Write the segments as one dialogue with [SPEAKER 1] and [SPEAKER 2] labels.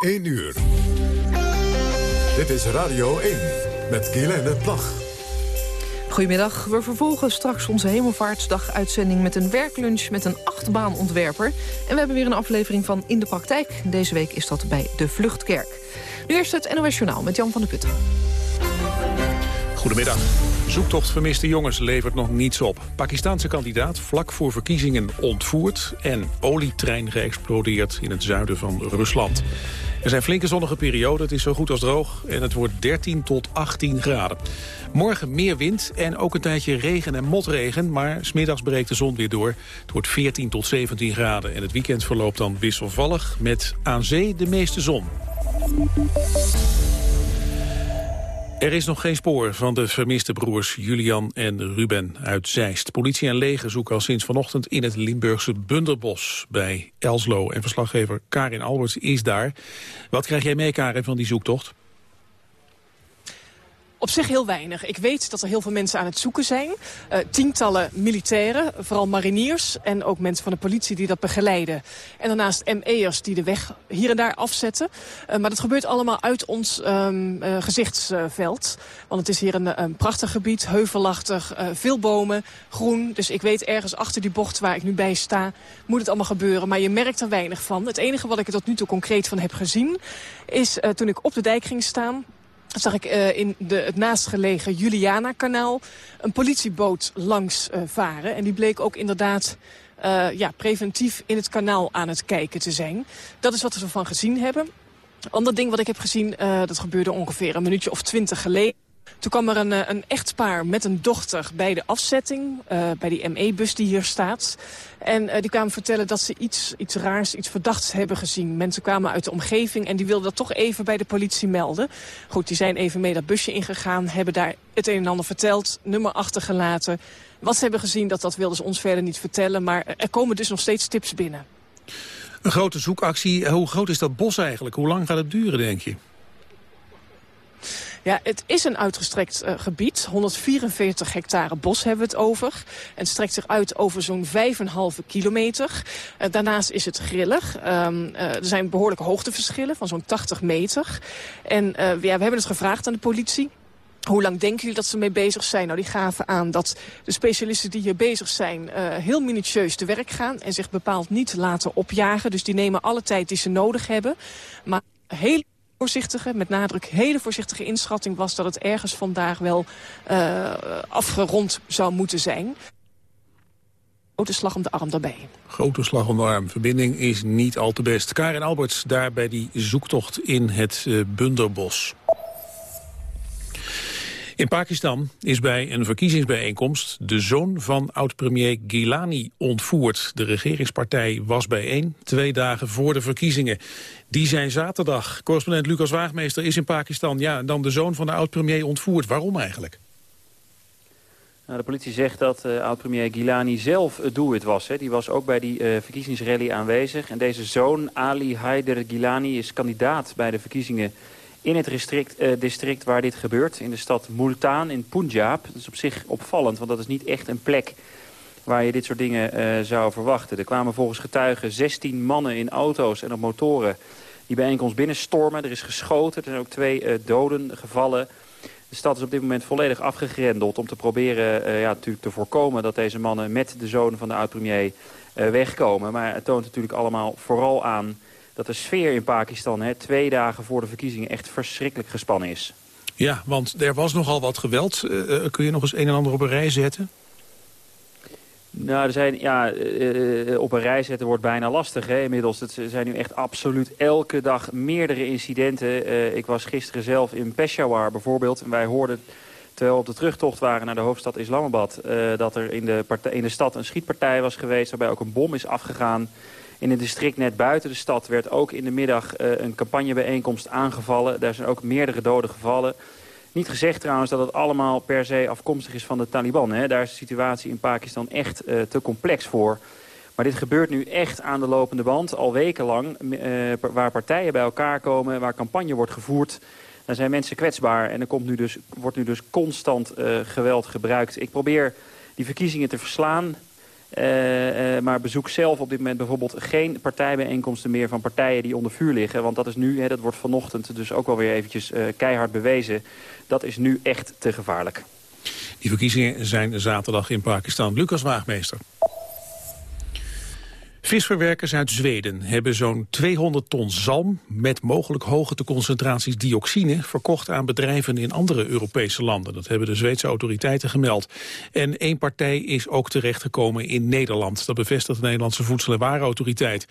[SPEAKER 1] 1 uur. Dit is Radio 1 met Guylaine Plag.
[SPEAKER 2] Goedemiddag, we vervolgen straks onze Hemelvaartsdag-uitzending... met een werklunch met een achtbaanontwerper. En we hebben weer een aflevering van In de Praktijk. Deze week is dat bij de Vluchtkerk. Nu eerst het NOS Journaal met Jan van der Putten.
[SPEAKER 3] Goedemiddag. Zoektocht vermiste jongens levert nog niets op. Pakistanse kandidaat vlak voor verkiezingen ontvoerd... en olietrein geëxplodeerd in het zuiden van Rusland. Er zijn flinke zonnige perioden, het is zo goed als droog... en het wordt 13 tot 18 graden. Morgen meer wind en ook een tijdje regen en motregen... maar smiddags breekt de zon weer door. Het wordt 14 tot 17 graden en het weekend verloopt dan wisselvallig... met aan zee de meeste zon. Er is nog geen spoor van de vermiste broers Julian en Ruben uit Zeist. Politie en leger zoeken al sinds vanochtend in het Limburgse Bunderbos bij Elslo. En verslaggever Karin Alberts is daar. Wat krijg jij mee, Karin, van die zoektocht?
[SPEAKER 4] Op zich heel weinig. Ik weet dat er heel veel mensen aan het zoeken zijn. Uh, tientallen militairen, vooral mariniers en ook mensen van de politie die dat begeleiden. En daarnaast ME'ers die de weg hier en daar afzetten. Uh, maar dat gebeurt allemaal uit ons um, uh, gezichtsveld. Want het is hier een, een prachtig gebied, heuvelachtig, veel bomen, groen. Dus ik weet ergens achter die bocht waar ik nu bij sta, moet het allemaal gebeuren. Maar je merkt er weinig van. Het enige wat ik er tot nu toe concreet van heb gezien, is toen ik op de dijk ging staan zag ik uh, in de, het naastgelegen Juliana-kanaal een politieboot langs uh, varen. En die bleek ook inderdaad uh, ja, preventief in het kanaal aan het kijken te zijn. Dat is wat we ervan gezien hebben. Ander ding wat ik heb gezien, dat gebeurde ongeveer een minuutje of twintig geleden. Toen kwam er een, eh, een echtpaar met een dochter bij de afzetting, uh, bij die ME-bus die hier staat. En uh, die kwamen vertellen dat ze iets, iets raars, iets verdachts hebben gezien. Mensen kwamen uit de omgeving en die wilden dat toch even bij de politie melden. Goed, die zijn even mee dat busje ingegaan, hebben daar het een en ander verteld, nummer achtergelaten. Wat ze hebben gezien, dat, dat wilden ze ons verder niet vertellen. Maar er komen dus nog steeds tips binnen.
[SPEAKER 3] Een grote zoekactie. Hoe groot is dat bos eigenlijk? Hoe lang gaat het duren, denk je?
[SPEAKER 4] Ja, het is een uitgestrekt uh, gebied. 144 hectare bos hebben we het over. En het strekt zich uit over zo'n 5,5 kilometer. Uh, daarnaast is het grillig. Um, uh, er zijn behoorlijke hoogteverschillen van zo'n 80 meter. En ja, we hebben het gevraagd aan de politie. Hoe lang denken jullie dat ze mee bezig zijn? Nou, die gaven aan dat de specialisten die hier bezig zijn... Heel minutieus te werk gaan en zich bepaald niet laten opjagen. Dus die nemen alle tijd die ze nodig hebben. Maar heel voorzichtige, met nadruk hele voorzichtige inschatting was... dat het ergens vandaag wel uh, afgerond zou moeten zijn. Grote slag om de arm daarbij.
[SPEAKER 3] Grote slag om de arm. Verbinding is niet al te best. Karin Alberts daar bij die zoektocht in het uh, Bunderbos. In Pakistan is bij een verkiezingsbijeenkomst de zoon van oud-premier Gilani ontvoerd. De regeringspartij was bijeen twee dagen voor de verkiezingen. Die zijn zaterdag. Correspondent Lucas Waagmeester is in Pakistan. Ja, dan de zoon van de oud-premier ontvoerd. Waarom eigenlijk?
[SPEAKER 5] Nou, de politie zegt dat uh, oud-premier Gilani zelf het doelwit was. Hè. Die was ook bij die uh, verkiezingsrally aanwezig. En deze zoon, Ali Haider Gilani, is kandidaat bij de verkiezingen in het district, uh, district waar dit gebeurt. In de stad Multan in Punjab. Dat is op zich opvallend, want dat is niet echt een plek waar je dit soort dingen uh, zou verwachten. Er kwamen volgens getuigen 16 mannen in auto's en op motoren die bijeenkomst binnenstormen. Er is geschoten, er zijn ook twee uh, doden gevallen. De stad is op dit moment volledig afgegrendeld om te proberen ja, natuurlijk te voorkomen dat deze mannen met de zoon van de oud-premier wegkomen. Maar het toont natuurlijk allemaal vooral aan dat de sfeer in Pakistan hè, twee dagen voor de verkiezingen echt verschrikkelijk gespannen is.
[SPEAKER 3] Ja, want er was nogal wat geweld. kun je nog eens een en ander op een rij zetten?
[SPEAKER 5] Nou, er zijn, ja, uh, op een rij zetten wordt bijna lastig hè, inmiddels. Er zijn nu echt absoluut elke dag meerdere incidenten. Uh, ik was gisteren zelf in Peshawar bijvoorbeeld. En wij hoorden, terwijl we op de terugtocht waren naar de hoofdstad Islamabad... Uh, dat er in de, in de stad een schietpartij was geweest... waarbij ook een bom is afgegaan. In een district net buiten de stad werd ook in de middag een campagnebijeenkomst aangevallen. Daar zijn ook meerdere doden gevallen... Niet gezegd trouwens dat het allemaal per se afkomstig is van de Taliban. Hè. Daar is de situatie in Pakistan echt uh, te complex voor. Maar dit gebeurt nu echt aan de lopende band, al wekenlang. Uh, waar partijen bij elkaar komen, waar campagne wordt gevoerd. Dan zijn mensen kwetsbaar en er komt nu dus, wordt nu dus constant geweld gebruikt. Ik probeer die verkiezingen te verslaan. Maar bezoek zelf op dit moment bijvoorbeeld geen partijbijeenkomsten meer van partijen die onder vuur liggen. Want dat is nu, hè, dat wordt vanochtend dus ook wel weer eventjes keihard bewezen. Dat is nu echt te gevaarlijk.
[SPEAKER 3] Die verkiezingen zijn zaterdag in Pakistan. Lucas Waagmeester. Visverwerkers uit Zweden hebben zo'n 200 ton zalm met mogelijk hoge concentraties dioxine verkocht aan bedrijven in andere Europese landen. Dat hebben de Zweedse autoriteiten gemeld. En één partij is ook terechtgekomen in Nederland. Dat bevestigt de Nederlandse Voedsel- en Warenautoriteit.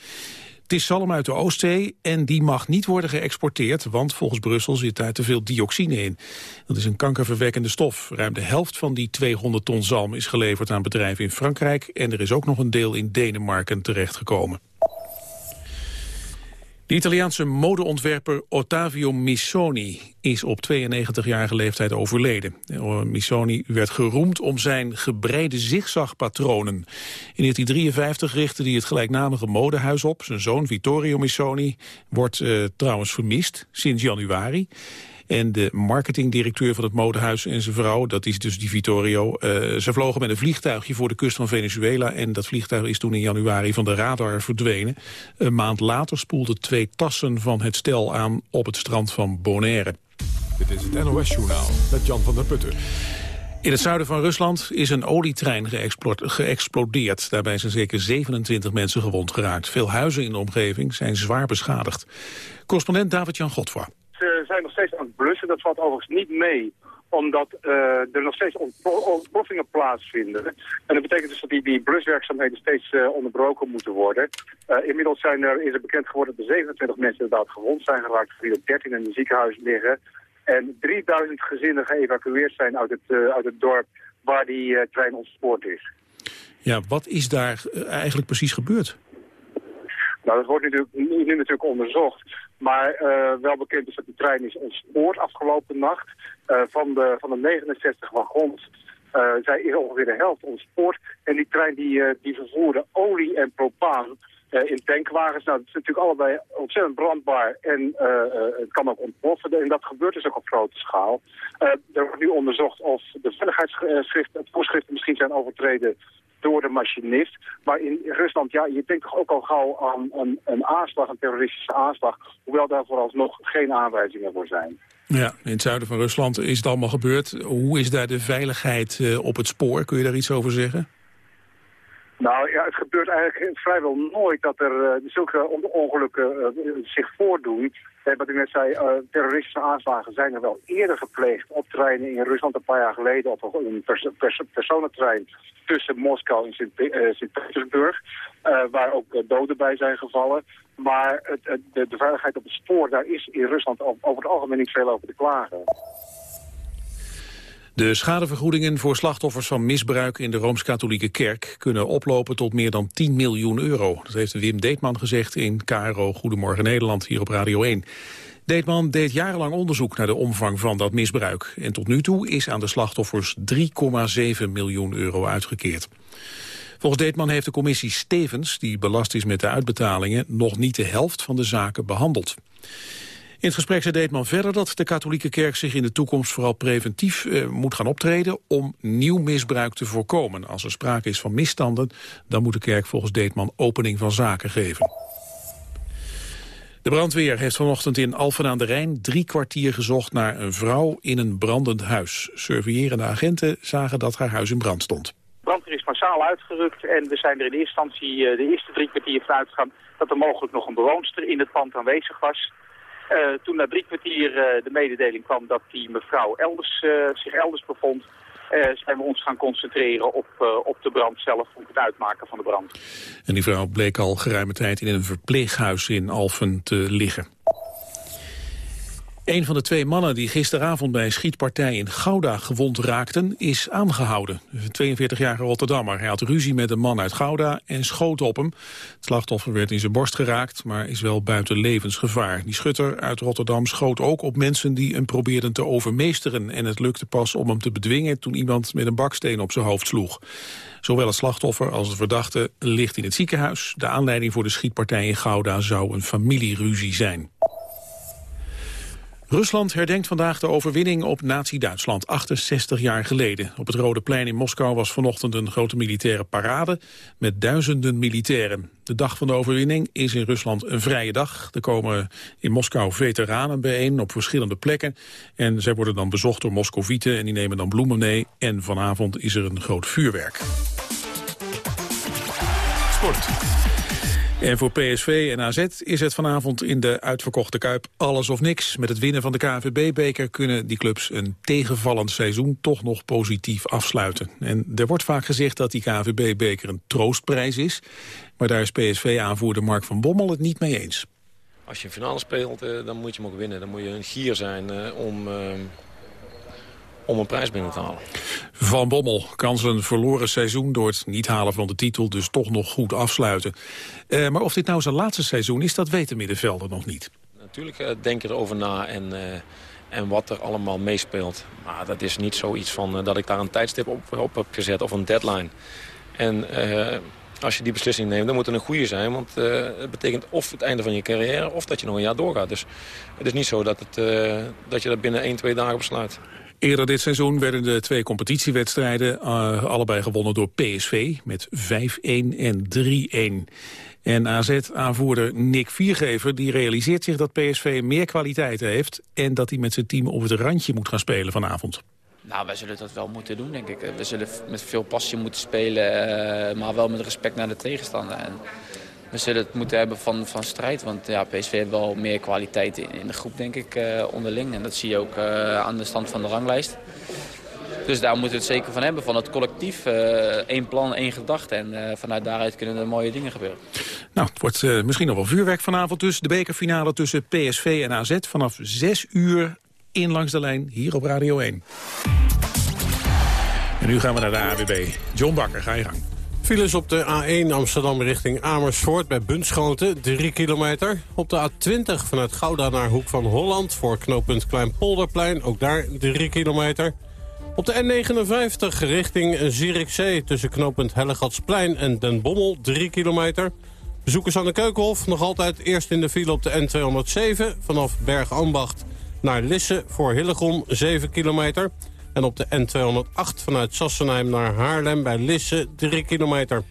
[SPEAKER 3] Het is zalm uit de Oostzee en die mag niet worden geëxporteerd... want volgens Brussel zit daar te veel dioxine in. Dat is een kankerverwekkende stof. Ruim de helft van die 200 ton zalm is geleverd aan bedrijven in Frankrijk... en er is ook nog een deel in Denemarken terechtgekomen. De Italiaanse modeontwerper Ottavio Missoni is op 92-jarige leeftijd overleden. Missoni werd geroemd om zijn gebreide zigzagpatronen. In 1953 richtte hij het gelijknamige modehuis op. Zijn zoon Vittorio Missoni wordt uh, trouwens vermist sinds januari. En de marketingdirecteur van het modehuis en zijn vrouw, dat is dus die Vittorio, uh, ze vlogen met een vliegtuigje voor de kust van Venezuela. En dat vliegtuig is toen in januari van de radar verdwenen. Een maand later spoelden twee tassen van het stel aan op het strand van Bonaire.
[SPEAKER 1] Dit is het NOS-journaal met Jan van der Putten.
[SPEAKER 3] In het zuiden van Rusland is een olietrein geëxplodeerd. Daarbij zijn zeker 27 mensen gewond geraakt. Veel huizen in de omgeving zijn zwaar beschadigd. Correspondent David-Jan Godfroy
[SPEAKER 6] ze zijn nog steeds aan het blussen. Dat valt overigens niet mee omdat uh, er nog steeds ontploffingen plaatsvinden. En dat betekent dus dat die, die bluswerkzaamheden steeds uh, onderbroken moeten worden. Uh, inmiddels zijn er, is er bekend geworden dat er 27 mensen inderdaad gewond zijn geraakt, er 13 in het ziekenhuis liggen. En 3000 gezinnen geëvacueerd zijn uit het, uit het dorp waar die trein ontspoord is.
[SPEAKER 3] Ja, wat is daar eigenlijk precies gebeurd?
[SPEAKER 6] Nou, dat wordt natuurlijk, nu natuurlijk onderzocht. Maar uh, wel bekend is dat de trein is ontspoord afgelopen nacht. Uh, van, de, van de 69 wagons uh, zij is ongeveer de helft ontspoord. En die trein die, die vervoerde olie en propaan in tankwagens. Nou, dat is natuurlijk allebei ontzettend brandbaar en het kan ook ontploffen. En dat gebeurt dus ook op grote schaal. er wordt nu onderzocht of de veiligheidsvoorschriften misschien zijn overtreden door de machinist. Maar in Rusland, ja, je denkt toch ook al gauw aan een, een aanslag, een terroristische aanslag. Hoewel daar vooralsnog geen aanwijzingen voor zijn.
[SPEAKER 3] Ja, in het zuiden van Rusland is het allemaal gebeurd. Hoe is daar de veiligheid uh, op het spoor? Kun je daar iets over zeggen?
[SPEAKER 6] Nou ja, het gebeurt eigenlijk vrijwel nooit dat er uh, zulke ongelukken uh, zich voordoen. Eh, wat ik net zei, terroristische aanslagen zijn er wel eerder gepleegd op treinen in Rusland een paar jaar geleden op een pers personentrein tussen Moskou en Sint-Petersburg, waar ook doden bij zijn gevallen. Maar het, de, de, veiligheid op het spoor, daar is in Rusland over het algemeen niet veel over te klagen.
[SPEAKER 3] De schadevergoedingen voor slachtoffers van misbruik in de Rooms-Katholieke Kerk kunnen oplopen tot meer dan 10 miljoen euro. Dat heeft Wim Deetman gezegd in KRO Goedemorgen Nederland hier op Radio 1. Deetman deed jarenlang onderzoek naar de omvang van dat misbruik. En tot nu toe is aan de slachtoffers 3,7 miljoen euro uitgekeerd. Volgens Deetman heeft de commissie Stevens, die belast is met de uitbetalingen, nog niet de helft van de zaken behandeld. In het gesprek zei Deetman verder dat de katholieke kerk zich in de toekomst vooral preventief eh, moet gaan optreden om nieuw misbruik te voorkomen. Als er sprake is van misstanden, dan moet de kerk volgens Deetman opening van zaken geven. De brandweer heeft vanochtend in Alphen aan de Rijn drie kwartier gezocht naar een vrouw in een brandend huis. Surveillerende agenten zagen dat haar huis in brand stond.
[SPEAKER 7] Brandweer is massaal uitgerukt en we zijn er in eerste instantie eh, de eerste drie kwartier van uitgegaan dat er mogelijk nog een bewoonster in het pand aanwezig was. Uh, toen na drie kwartier uh, de mededeling kwam dat die mevrouw elders, uh, zich elders bevond... zijn we ons gaan concentreren op, op de brand zelf, op het uitmaken van de brand.
[SPEAKER 3] En die vrouw bleek al geruime tijd in een verpleeghuis in Alphen te liggen. Een van de twee mannen die gisteravond bij een schietpartij in Gouda gewond raakten, is aangehouden. Een 42-jarige Rotterdammer. Hij had ruzie met een man uit Gouda en schoot op hem. Het slachtoffer werd in zijn borst geraakt, maar is wel buiten levensgevaar. Die schutter uit Rotterdam schoot ook op mensen die hem probeerden te overmeesteren. En het lukte pas om hem te bedwingen toen iemand met een baksteen op zijn hoofd sloeg. Zowel het slachtoffer als de verdachte ligt in het ziekenhuis. De aanleiding voor de schietpartij in Gouda zou een familieruzie zijn. Rusland herdenkt vandaag de overwinning op nazi-Duitsland, 68 jaar geleden. Op het Rode Plein in Moskou was vanochtend een grote militaire parade met duizenden militairen. De dag van de overwinning is in Rusland een vrije dag. Er komen in Moskou veteranen bijeen op verschillende plekken. En zij worden dan bezocht door Moscovieten en die nemen dan bloemen mee. En vanavond is er een groot vuurwerk. Sport. En voor PSV en AZ is het vanavond in de uitverkochte Kuip alles of niks. Met het winnen van de KNVB-beker kunnen die clubs een tegenvallend seizoen toch nog positief afsluiten. En er wordt vaak gezegd dat die KNVB-beker een troostprijs is. Maar daar is PSV-aanvoerder Mark van Bommel het niet mee eens.
[SPEAKER 8] Als je een finale speelt, eh, dan moet je hem ook winnen. Dan moet je een gier zijn eh, om eh, om een prijs binnen te halen.
[SPEAKER 3] Van Bommel kan zijn verloren seizoen door het niet halen van de titel dus toch nog goed afsluiten. Uh, maar of dit nou zijn laatste seizoen is, dat weten middenvelder nog niet.
[SPEAKER 8] Natuurlijk uh, denk je erover na en, uh, en wat er allemaal meespeelt. Maar dat is niet zoiets van dat ik daar een tijdstip op, op heb gezet of een deadline. En als je die beslissing neemt, dan moet het een goede zijn. Want het betekent of het einde van je carrière of dat je nog een jaar doorgaat. Dus het is niet zo dat, het, dat je dat binnen 1, 2 dagen besluit.
[SPEAKER 3] Eerder dit seizoen werden de twee competitiewedstrijden uh, allebei gewonnen door PSV met 5-1 en 3-1. En AZ-aanvoerder Nick Viergever die realiseert zich dat PSV meer kwaliteiten heeft... en dat hij met zijn team op het randje moet gaan spelen vanavond.
[SPEAKER 9] Nou, wij zullen dat wel moeten doen, denk ik. We zullen met veel passie moeten spelen, uh, maar wel met respect naar de tegenstander. En we zullen het moeten hebben van, van strijd. Want ja, PSV heeft wel meer kwaliteit in, de groep, denk ik, uh, onderling. En dat zie je ook uh, aan de stand van de ranglijst. Dus daar moeten we het zeker van hebben, van het collectief. Uh, één plan, één gedachte. En vanuit daaruit kunnen er mooie dingen gebeuren.
[SPEAKER 3] Nou, het wordt misschien nog wel vuurwerk vanavond dus. De bekerfinale tussen PSV en AZ vanaf 6 uur in langs de lijn hier op Radio 1. En nu gaan we naar de AWB. John Bakker, ga je gang.
[SPEAKER 10] Files op de A1 Amsterdam richting Amersfoort bij Bunschoten, 3 kilometer. Op de A20 vanuit Gouda naar Hoek van Holland voor knooppunt Kleinpolderplein, ook daar 3 kilometer. Op de N59 richting Zierikzee tussen knooppunt Hellegatsplein en Den Bommel, 3 kilometer. Bezoekers aan de Keukenhof nog altijd eerst in de file op de N207... vanaf Bergambacht naar Lisse voor Hillegom, 7 kilometer... En op de N208 vanuit Sassenheim naar Haarlem bij Lisse 3 kilometer.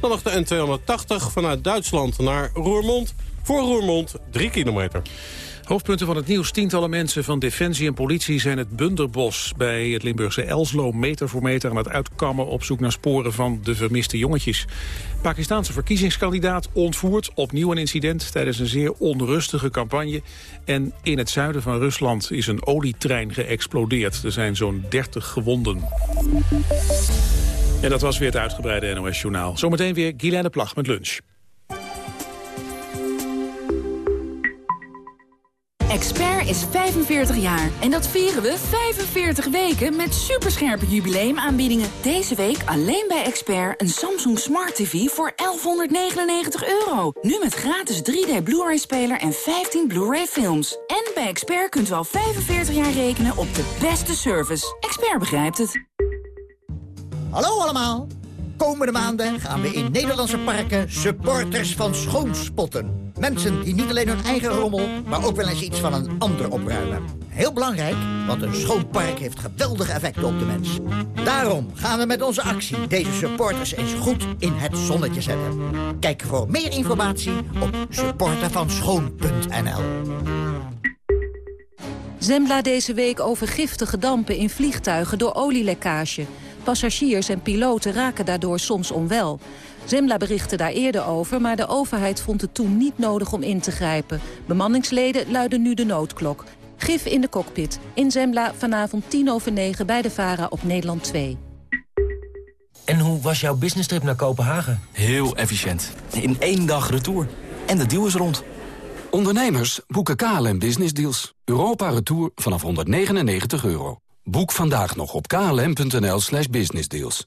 [SPEAKER 10] Dan nog de N280 vanuit Duitsland naar Roermond. Voor Roermond 3 kilometer.
[SPEAKER 3] Hoofdpunten van het nieuws. Tientallen mensen van Defensie en politie zijn het Bunderbos bij het Limburgse Elslo meter voor meter aan het uitkammen op zoek naar sporen van de vermiste jongetjes. Pakistaanse verkiezingskandidaat ontvoert opnieuw een incident tijdens een zeer onrustige campagne. En in het zuiden van Rusland is een olietrein geëxplodeerd. Er zijn zo'n 30 gewonden. En dat was weer het uitgebreide NOS-journaal. Zometeen weer Guylaine Plag met lunch.
[SPEAKER 11] Expert is 45 jaar. En dat vieren we 45 weken met superscherpe jubileumaanbiedingen. Deze week alleen bij Expert een Samsung Smart TV voor 1199 euro. Nu met gratis 3D Blu-ray-speler en 15 Blu-ray films. En bij Expert kunt u al 45 jaar rekenen op de beste service. Expert begrijpt het.
[SPEAKER 12] Hallo allemaal. Komende maanden gaan we in Nederlandse parken supporters van schoonspotten. Mensen die niet alleen hun eigen rommel, maar ook wel eens iets van een ander opruimen. Heel belangrijk, want een schoon park heeft geweldige effecten op de mens. Daarom gaan we met onze actie deze supporters eens goed in het zonnetje zetten. Kijk voor meer informatie op supportervanschoon.nl
[SPEAKER 13] Zembla deze week over giftige dampen in vliegtuigen door olielekkage. Passagiers en piloten raken daardoor soms onwel. Zembla berichtte daar eerder over, maar de overheid vond het toen niet nodig om in te grijpen. Bemanningsleden luiden nu de noodklok. Gif in de cockpit. In Zembla vanavond 10 over 9 bij de VARA op Nederland 2.
[SPEAKER 14] En hoe was jouw business trip naar Kopenhagen?
[SPEAKER 15] Heel efficiënt. In één dag retour. En de deal is rond. Ondernemers boeken KLM Business Deals. Europa Retour vanaf 199 euro. Boek vandaag nog op klm.nl slash businessdeals.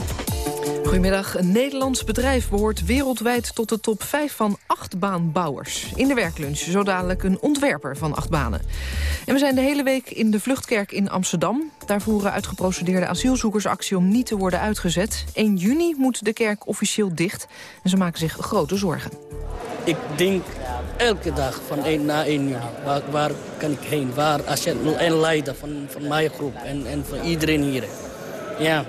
[SPEAKER 2] Goedemiddag. Een Nederlands bedrijf behoort wereldwijd tot de top 5 van achtbaanbouwers. In de werklunch zo dadelijk een ontwerper van achtbanen. En we zijn de hele week in de Vluchtkerk in Amsterdam. Daar voeren uitgeprocedeerde asielzoekersactie om niet te worden uitgezet. 1 juni moet de kerk officieel dicht. En ze maken zich grote zorgen.
[SPEAKER 16] Ik denk elke dag van 1 na 1 juli. Waar, kan ik heen? Waar agent en leider van, van mijn groep en, en van iedereen hier. Ja,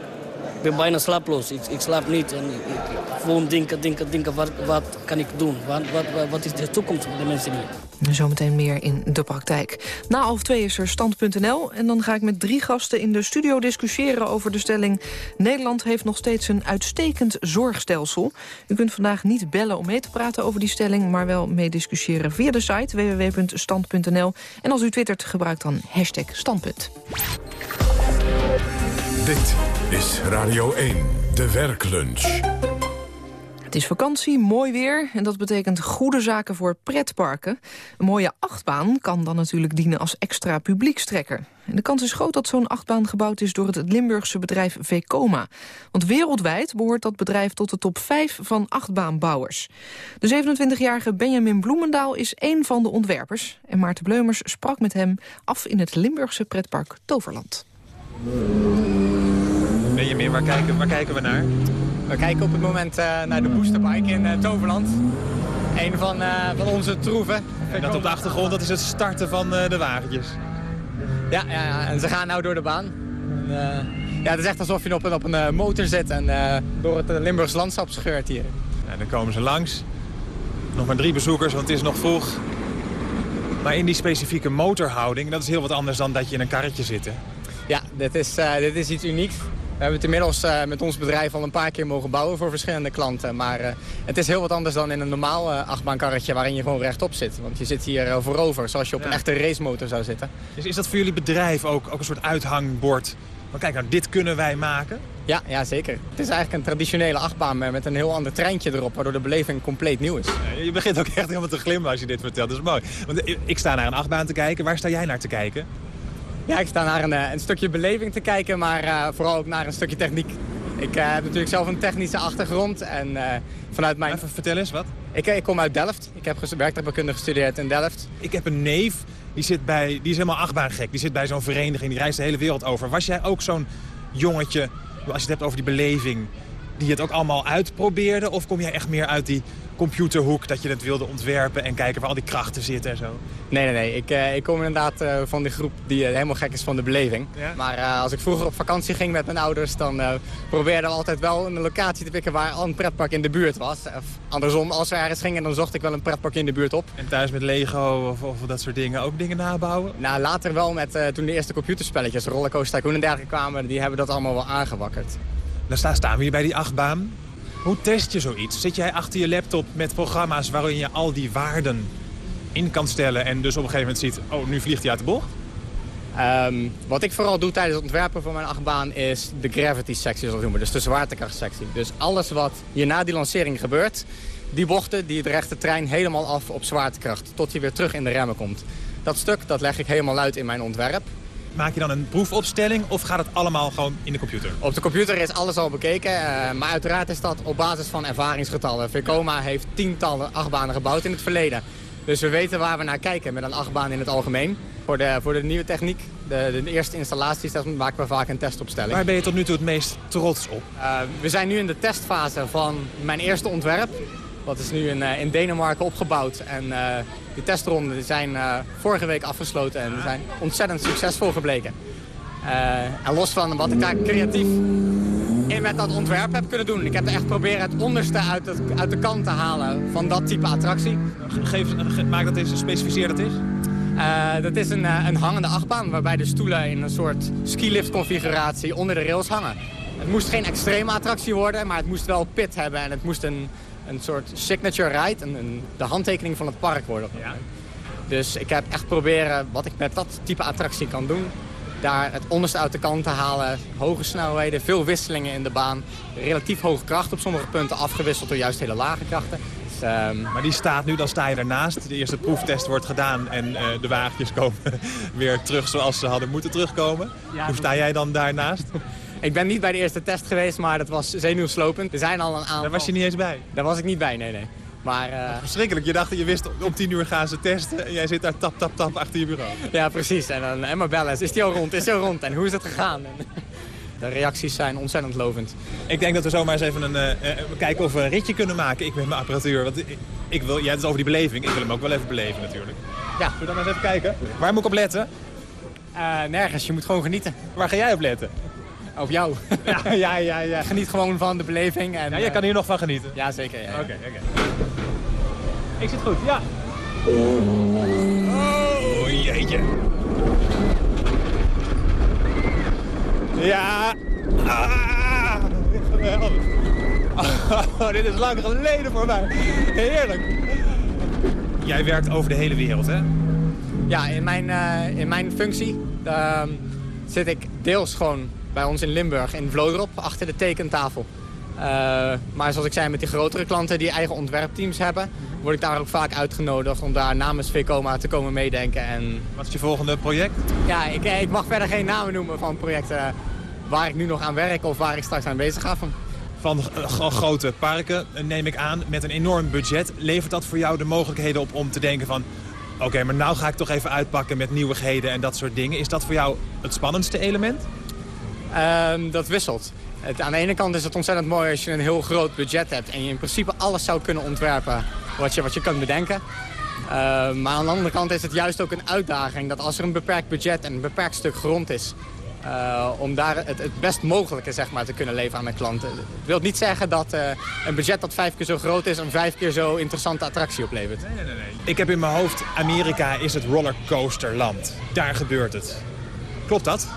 [SPEAKER 16] ik ben bijna slaaploos. Ik, ik slaap niet. En ik, ik gewoon denken, denken, denken, wat, kan ik doen? Wat, wat, wat is de toekomst van de mensen hier?
[SPEAKER 2] En Zometeen meer in de praktijk. Na half twee is er stand.nl. En dan ga ik met drie gasten in de studio discussiëren over de stelling... Nederland heeft nog steeds een uitstekend zorgstelsel. U kunt vandaag niet bellen om mee te praten over die stelling... maar wel meediscussiëren via de site www.stand.nl. En als u twittert, gebruikt dan hashtag standpunt.
[SPEAKER 1] Dit is Radio 1, de werklunch.
[SPEAKER 2] Het is vakantie, mooi weer en dat betekent goede zaken voor pretparken. Een mooie achtbaan kan dan natuurlijk dienen als extra publiekstrekker. En de kans is groot dat zo'n achtbaan gebouwd is door het Limburgse bedrijf Vekoma. Want wereldwijd behoort dat bedrijf tot de top 5 van achtbaanbouwers. De 27-jarige Benjamin Bloemendaal is één van de ontwerpers. En Maarten Bleumers sprak met hem af in het Limburgse pretpark Toverland.
[SPEAKER 17] Benjamin, waar kijken, waar kijken we naar?
[SPEAKER 18] We kijken op het moment uh, naar de boosterbike in uh, Toverland. Een van, uh, van onze troeven.
[SPEAKER 17] En dat op de achtergrond, dat is het starten van de wagentjes.
[SPEAKER 18] Ja, ja, ja, en ze gaan nou door de baan. En, ja, het is echt alsof je op een, op een motor zit en door het Limburgs landschap scheurt hier.
[SPEAKER 17] Ja, dan komen ze langs. Nog maar drie bezoekers, want het is nog vroeg. Maar in die specifieke motorhouding, dat is heel wat anders dan dat je in een karretje zit. Hè?
[SPEAKER 18] Ja, dit is, dit is iets unieks. We hebben het inmiddels uh, met ons bedrijf al een paar keer mogen bouwen voor verschillende klanten. Maar uh, het is heel wat anders dan in een normaal achtbaankarretje waarin je gewoon rechtop zit. Want je zit hier voorover, zoals je op ja. een echte racemotor zou zitten.
[SPEAKER 17] Dus is dat voor jullie bedrijf ook, ook een soort uithangbord? Maar kijk nou, dit kunnen wij maken?
[SPEAKER 18] Ja, ja, zeker. Het is eigenlijk een traditionele achtbaan met een heel ander treintje erop... waardoor de beleving compleet nieuw is.
[SPEAKER 17] Je begint ook echt helemaal te glimmen als je dit vertelt. Dat is mooi. Want ik sta naar een achtbaan te kijken. Waar sta jij naar te kijken?
[SPEAKER 18] Ja, ik sta naar een, een stukje beleving te kijken, maar uh, vooral ook naar een stukje techniek. Ik uh, heb natuurlijk zelf een technische achtergrond en uh, vanuit mijn...
[SPEAKER 17] Even vertel eens, wat?
[SPEAKER 18] Ik, ik kom uit Delft. Ik heb werktuigbekunde gestudeerd in Delft.
[SPEAKER 17] Ik heb een neef, die, zit bij, die is helemaal achtbaangek. Die zit bij zo'n vereniging, die reist de hele wereld over. Was jij ook zo'n jongetje, als je het hebt over die beleving... die het ook allemaal uitprobeerde? Of kom jij echt meer uit die computerhoek dat je het wilde ontwerpen en kijken waar al die krachten zitten en zo?
[SPEAKER 18] Nee, nee, nee. Ik, uh, ik kom inderdaad uh, van die groep die uh, helemaal gek is van de beleving. Ja? Maar als ik vroeger op vakantie ging met mijn ouders, dan probeerden we altijd wel een locatie te pikken waar een pretpark in de buurt was. Of andersom, als we ergens gingen, dan zocht ik wel een pretpark in de buurt op.
[SPEAKER 17] En thuis met Lego of, of dat soort dingen ook dingen nabouwen?
[SPEAKER 18] Nou, later wel met toen de eerste computerspelletjes, Rollercoaster Tycoon en dergelijke kwamen, die hebben dat allemaal wel aangewakkerd.
[SPEAKER 17] Dan staan we hier bij die achtbaan. Hoe test je zoiets? Zit jij achter je laptop met programma's waarin je al die waarden in kan stellen... en dus op een gegeven moment ziet, oh, nu vliegt hij uit de bocht?
[SPEAKER 18] Um, wat ik vooral doe tijdens het ontwerpen van mijn achtbaan is de gravity sectie, zoals we noemen. Dus de zwaartekrachtsectie. Dus alles wat hier na die lancering gebeurt, die bochten, die de trein helemaal af op zwaartekracht. Tot hij weer terug in de remmen komt. Dat stuk, dat leg ik helemaal uit in mijn ontwerp.
[SPEAKER 17] Maak je dan een proefopstelling of gaat het allemaal gewoon in de computer?
[SPEAKER 18] Op de computer is alles al bekeken, uh, maar uiteraard is dat op basis van ervaringsgetallen. Vekoma heeft tientallen achtbanen gebouwd in het verleden. Dus we weten waar we naar kijken met een achtbaan in het algemeen. Voor de, voor de nieuwe techniek, de, de eerste installaties, daar maken we vaak een testopstelling.
[SPEAKER 17] Waar ben je tot nu toe het meest trots op?
[SPEAKER 18] Uh, we zijn nu in de testfase van mijn eerste ontwerp. Dat is nu in, uh, in Denemarken opgebouwd. En die testronden zijn uh, vorige week afgesloten en zijn ontzettend succesvol gebleken. en los van wat ik daar creatief in met dat ontwerp heb kunnen doen. Ik heb echt proberen het onderste uit, het, uit de kant te halen van dat type attractie.
[SPEAKER 17] Geef, maak dat eens, specificeer dat eens.
[SPEAKER 18] dat is een, een hangende achtbaan waarbij de stoelen in een soort skilift configuratie onder de rails hangen. Het moest geen extreme attractie worden, maar het moest wel pit hebben en het moest een, een soort signature ride, een, een, de handtekening van het park worden. Ja. Dus ik heb echt proberen wat ik met dat type attractie kan doen. Daar het onderste uit de kant te halen, hoge snelheden, veel wisselingen in de baan. Relatief hoge kracht op sommige punten, afgewisseld door juist hele lage krachten. Dus, um...
[SPEAKER 17] Maar die staat nu, dan sta je ernaast. De eerste proeftest wordt gedaan en uh, de wagentjes komen weer terug zoals ze hadden moeten terugkomen. Ja, Hoe sta jij dan daarnaast?
[SPEAKER 18] Ik ben niet bij de eerste test geweest, maar dat was zenuwslopend. Er zijn al een aantal...
[SPEAKER 17] Daar was je niet eens bij?
[SPEAKER 18] Daar was ik niet bij, nee, nee. Maar, uh...
[SPEAKER 17] Verschrikkelijk. Je dacht dat je wist, om tien uur gaan ze testen. En jij zit daar tap, tap, tap achter je bureau.
[SPEAKER 18] Ja, precies. En dan en maar bellen. Is die al rond? Is die al rond? En hoe is het gegaan? De reacties zijn ontzettend lovend.
[SPEAKER 17] Ik denk dat we zomaar eens even een, uh, kijken of we een ritje kunnen maken. Ik met mijn apparatuur. Want ik, ik wil, jij het is over die beleving. Ik wil hem ook wel even beleven natuurlijk.
[SPEAKER 18] Ja.
[SPEAKER 17] Zullen we dan eens even kijken? Waar moet ik op letten?
[SPEAKER 18] Nergens. Je moet gewoon genieten.
[SPEAKER 17] Waar ga jij op letten?
[SPEAKER 18] Op jou.
[SPEAKER 17] Ja, ja, ja. ja.
[SPEAKER 18] Geniet gewoon van de beleving. En,
[SPEAKER 17] ja, jij kan hier nog van genieten?
[SPEAKER 18] Ja, zeker. Oké,
[SPEAKER 17] ja, oké. Okay, okay. Ik zit goed, ja. Oh, jeetje. Ja. Ah, geweldig. Oh, dit is lang geleden voor mij. Heerlijk. Jij werkt over de hele wereld, hè?
[SPEAKER 18] Ja, in mijn, uh, in mijn functie uh, zit ik deels gewoon bij ons in Limburg in Vlodrop achter de tekentafel. Uh, maar zoals ik zei, met die grotere klanten die eigen ontwerpteams hebben... word ik daar ook vaak uitgenodigd om daar namens Vekoma te komen meedenken. En...
[SPEAKER 17] Wat is je volgende project?
[SPEAKER 18] Ja, ik, ik mag verder geen namen noemen van projecten waar ik nu nog aan werk of waar ik straks aan bezig ga. Van,
[SPEAKER 17] van grote parken, neem ik aan, met een enorm budget. Levert dat voor jou de mogelijkheden op om te denken van... oké, maar nou ga ik toch even uitpakken met nieuwigheden en dat soort dingen. Is dat voor jou het spannendste element?
[SPEAKER 18] Uh, dat wisselt. Het, aan de ene kant is het ontzettend mooi als je een heel groot budget hebt... en je in principe alles zou kunnen ontwerpen wat je, wat je kan bedenken. Uh, maar aan de andere kant is het juist ook een uitdaging... dat als er een beperkt budget en een beperkt stuk grond is... Uh, om daar het, het, best mogelijke zeg maar, te kunnen leveren aan mijn klanten. Dat wil niet zeggen dat uh, een budget dat vijf keer zo groot is... een vijf keer zo interessante attractie oplevert.
[SPEAKER 17] Nee, nee, nee. Ik heb in mijn hoofd, Amerika is het rollercoasterland. Daar gebeurt het. Klopt dat?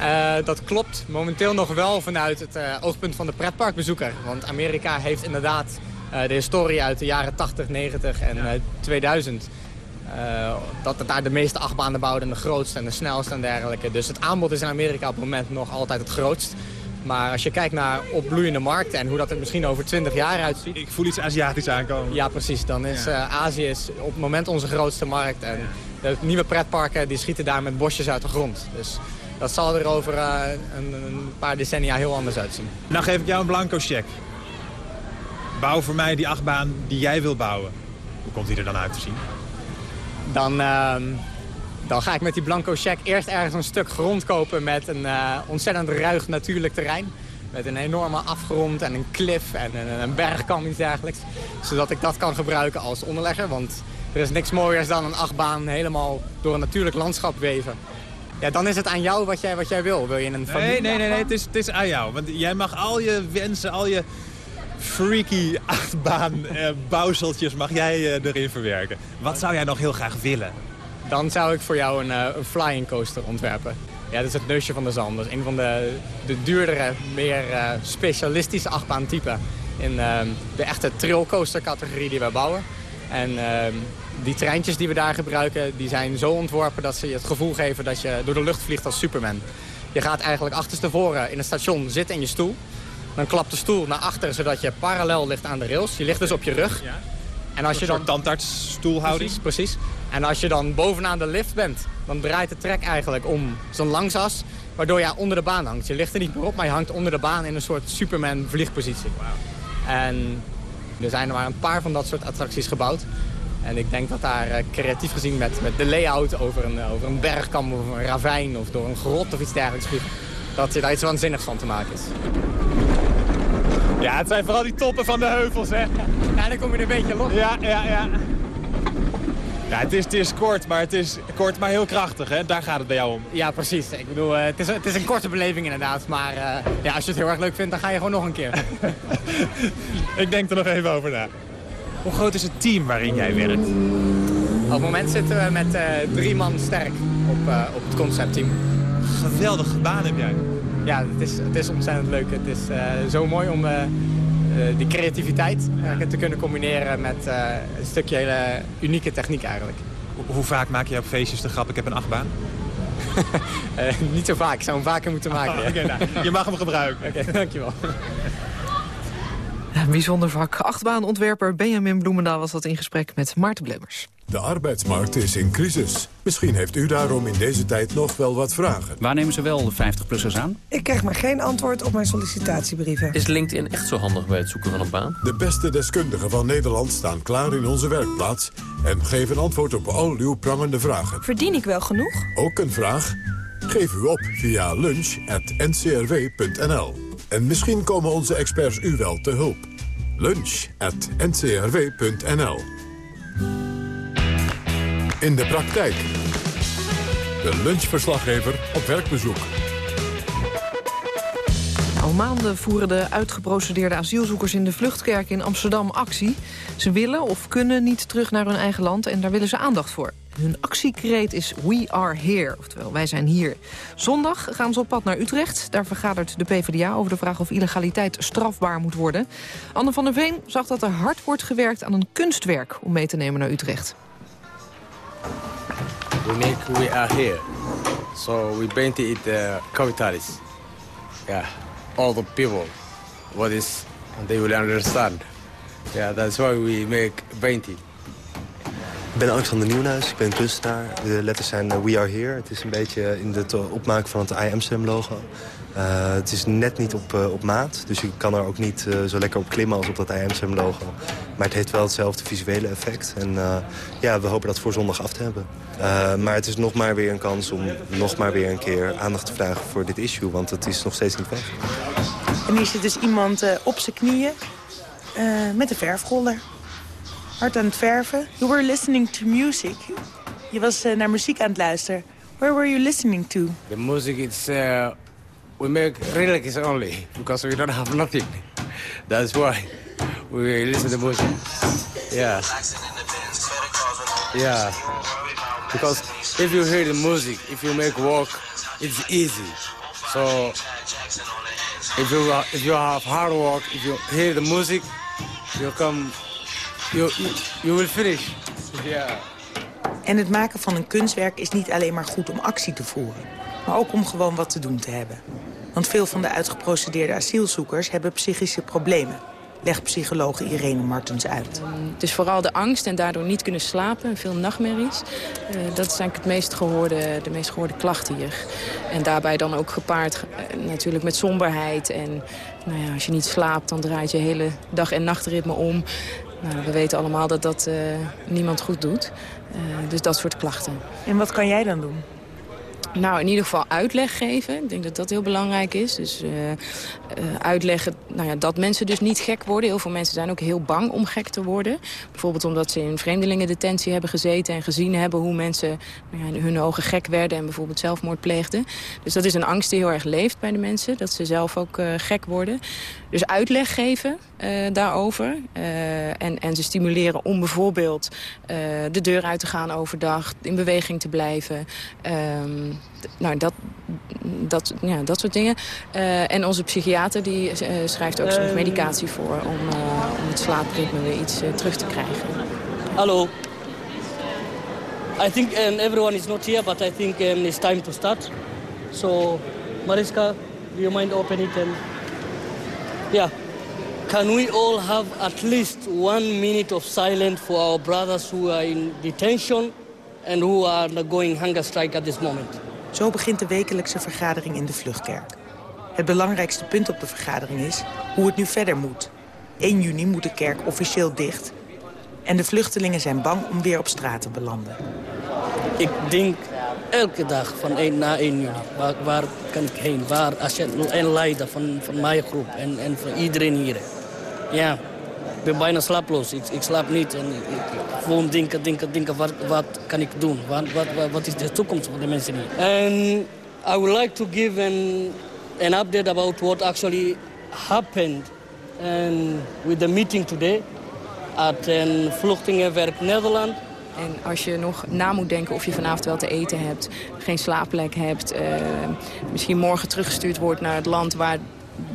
[SPEAKER 18] Uh, dat klopt momenteel nog wel vanuit het uh, oogpunt van de pretparkbezoeker. Want Amerika heeft inderdaad uh, de historie uit de jaren 80, 90 en ja. 2000. dat het daar de meeste achtbanen bouwde en de grootste en de snelste en dergelijke. Dus het aanbod is in Amerika op het moment nog altijd het grootst. Maar als je kijkt naar opbloeiende markten en hoe dat er misschien over 20 jaar uitziet...
[SPEAKER 17] Ik voel iets Aziatisch aankomen.
[SPEAKER 18] Ja, precies. Dan is ja. Azië is op het moment onze grootste markt. En de nieuwe pretparken die schieten daar met bosjes uit de grond. Dus dat zal er over uh, een, een, paar decennia heel anders uitzien.
[SPEAKER 17] Nou geef ik jou een blanco check. Bouw voor mij die achtbaan die jij wil bouwen. Hoe komt die er dan uit te zien?
[SPEAKER 18] Dan, uh, dan ga ik met die blanco check eerst ergens een stuk grond kopen met een uh, ontzettend ruig natuurlijk terrein. Met een enorme afgrond en een klif en een, een bergkam iets dergelijks. Zodat ik dat kan gebruiken als onderlegger. Want er is niks mooiers dan een achtbaan helemaal door een natuurlijk landschap weven. Ja, dan is het aan jou wat jij, wat jij wil. Wil je een familie?
[SPEAKER 17] Nee, nee, nee, nee het, is, het is aan jou. Want jij mag al je wensen, al je freaky achtbaan eh, bouwseltjes mag jij uh, erin verwerken. Wat zou jij nog heel graag willen?
[SPEAKER 18] Dan zou ik voor jou een, uh, een flying coaster ontwerpen. Ja, dat is het neusje van de zand. Dat is een van de, de duurdere, meer uh, specialistische achtbaantypen in uh, de echte trailcoaster categorie die wij bouwen. En uh, die treintjes die we daar gebruiken, die zijn zo ontworpen dat ze je het gevoel geven dat je door de lucht vliegt als Superman. Je gaat eigenlijk achterstevoren in het station zitten in je stoel. Dan klapt de stoel naar achter, zodat je parallel ligt aan de rails. Je ligt dus op je rug. En als je dan
[SPEAKER 17] tandartsstoelhouding.
[SPEAKER 18] Precies, precies. En als je dan bovenaan de lift bent, dan draait de trek eigenlijk om zo'n langsas. Waardoor je onder de baan hangt. Je ligt er niet meer op, maar je hangt onder de baan in een soort Superman vliegpositie.
[SPEAKER 17] Wow.
[SPEAKER 18] En er zijn er maar een paar van dat soort attracties gebouwd. En ik denk dat daar uh, creatief gezien met, met de layout over een, uh, over een bergkam of een ravijn of door een grot of iets dergelijks dat je daar iets waanzinnigs van te maken is.
[SPEAKER 17] Ja, het zijn vooral die toppen van de heuvels, hè?
[SPEAKER 18] Ja, dan kom je er een beetje los.
[SPEAKER 17] Ja, ja, ja. Ja, het is, het is kort, maar het is kort, maar heel krachtig, hè? Daar gaat het bij jou om.
[SPEAKER 18] Ja, precies. Ik bedoel, uh, het, is, het is een korte beleving inderdaad. Maar ja, als je het heel erg leuk vindt, dan ga je gewoon nog een keer.
[SPEAKER 17] ik denk er nog even over na. Hoe groot is het team waarin jij werkt?
[SPEAKER 18] Op het moment zitten we met uh, drie man sterk op, op het conceptteam.
[SPEAKER 17] Geweldige baan heb jij.
[SPEAKER 18] Ja, het is, het is ontzettend leuk. Het is zo mooi om die creativiteit te kunnen combineren met een stukje hele unieke techniek eigenlijk.
[SPEAKER 17] Hoe vaak maak je op feestjes de grap, ik heb een achtbaan?
[SPEAKER 18] uh, niet zo vaak, ik zou hem vaker moeten maken.
[SPEAKER 17] Oh, okay, nou, je mag hem gebruiken.
[SPEAKER 18] Oké, okay, dankjewel.
[SPEAKER 2] Bijzonder vak. Achtbaanontwerper Benjamin Bloemendaal was dat in gesprek met Maarten Bleumers.
[SPEAKER 1] De arbeidsmarkt is in crisis. Misschien heeft u daarom in deze tijd nog wel wat vragen.
[SPEAKER 19] Waar nemen ze wel de 50-plussers aan?
[SPEAKER 20] Ik krijg maar geen antwoord op mijn sollicitatiebrieven.
[SPEAKER 21] Is LinkedIn echt zo handig bij het zoeken van een baan?
[SPEAKER 1] De beste deskundigen van Nederland staan klaar in onze werkplaats... en geven antwoord op al uw prangende vragen.
[SPEAKER 20] Verdien ik wel genoeg?
[SPEAKER 1] Ook een vraag? Geef u op via lunch.ncrw.nl. En misschien komen onze experts u wel te hulp. Lunch.ncrw.nl In de praktijk. De lunchverslaggever op werkbezoek.
[SPEAKER 2] Al maanden voeren de uitgeprocedeerde asielzoekers in de vluchtkerk in Amsterdam actie. Ze willen of kunnen niet terug naar hun eigen land en daar willen ze aandacht voor. Hun actiekreet is We Are Here, oftewel wij zijn hier. Zondag gaan ze op pad naar Utrecht. Daar vergadert de PvdA over de vraag of illegaliteit strafbaar moet worden. Anne van der Veen zag dat er hard wordt gewerkt aan een kunstwerk om mee te nemen naar Utrecht.
[SPEAKER 22] We make We Are Here. So we painted it uh, capitalists. Yeah, all the people. What is, they will understand. Yeah, that's why we make painting.
[SPEAKER 23] Ik ben Alexander Nieuwenhuis, ik ben kunstenaar. De letters zijn uh, We Are Here. Het is een beetje in het opmaken van het I Amsterdam logo. Uh, het is net niet op, op maat, dus je kan er ook niet zo lekker op klimmen als op dat I Amsterdam logo. Maar het heeft wel hetzelfde visuele effect. En ja, we hopen dat voor zondag af te hebben. maar het is nog maar weer een kans om nog maar weer een keer aandacht te vragen voor dit issue. Want het is nog steeds niet weg.
[SPEAKER 20] En hier zit dus iemand op zijn knieën met een verfroller hard aan het verven. You were listening to music. Je was uh, naar muziek aan het luisteren. Where were you listening to?
[SPEAKER 22] The music is uh, we make relax only because we don't have nothing. That's why we listen to music. Yeah. Yeah. Because if you hear the music, if you make work, it's easy. So if you if you have hard work, if you hear the music, you come You, you, will finish. Yeah.
[SPEAKER 20] En het maken van een kunstwerk is niet alleen maar goed om actie te voeren. Maar ook om gewoon wat te doen te hebben. Want veel van de uitgeprocedeerde asielzoekers hebben psychische problemen. Legt psycholoog Irene Martens uit.
[SPEAKER 24] Het is vooral de angst en daardoor niet kunnen slapen en veel nachtmerries. Uh, dat is eigenlijk het meest gehoorde, de meest gehoorde klacht hier. En daarbij dan ook gepaard uh, natuurlijk met somberheid. En nou ja, als je niet slaapt, dan draait je hele dag- en nachtritme om. Nou, we weten allemaal dat dat uh, niemand goed doet. Uh, dus dat soort klachten.
[SPEAKER 20] En wat kan jij dan doen?
[SPEAKER 24] Nou, in ieder geval uitleg geven. Ik denk dat dat heel belangrijk is. Dus uh, uh, uitleggen nou ja, dat mensen dus niet gek worden. Heel veel mensen zijn ook heel bang om gek te worden. Bijvoorbeeld omdat ze in vreemdelingendetentie hebben gezeten... en gezien hebben hoe mensen nou ja, in hun ogen gek werden... en bijvoorbeeld zelfmoord pleegden. Dus dat is een angst die heel erg leeft bij de mensen. Dat ze zelf ook uh, gek worden. Dus uitleg geven daarover. en, en ze stimuleren om bijvoorbeeld de deur uit te gaan overdag... in beweging te blijven... Um, nou, dat, dat, ja, dat soort dingen. En onze psychiater die, schrijft ook soms medicatie voor... om, om het slaapritme weer iets terug te krijgen.
[SPEAKER 16] Hallo. I think um, everyone is not here, but I think um, it's time to start. So, Mariska, do you mind opening it? And... Yeah. Can we all have at least one minute of silence for our brothers who are in detention and who are undergoing hunger strike at this moment?
[SPEAKER 20] Zo begint de wekelijkse vergadering in de Vluchtkerk. Het belangrijkste punt op de vergadering is hoe het nu verder moet. 1 juni moet de kerk officieel dicht. En de vluchtelingen zijn bang om weer op straat te belanden.
[SPEAKER 16] Ik denk elke dag van 1 na 1 juni. Waar, waar kan ik heen? Waar Asset en leider van, van mijn groep en, en van iedereen hier. Ja, ik ben bijna slaaploos. Ik, ik slaap niet. En ik, ik gewoon denken, denken, denken, wat, wat kan ik doen? Wat, wat, wat is de toekomst van de mensen hier? En I would like to give an, an update about what actually happened and with the meeting today at een vluchtelingenwerk Nederland.
[SPEAKER 24] En als je nog na moet denken of je vanavond wel te eten hebt, geen slaapplek hebt... Uh, misschien morgen teruggestuurd wordt naar het land waar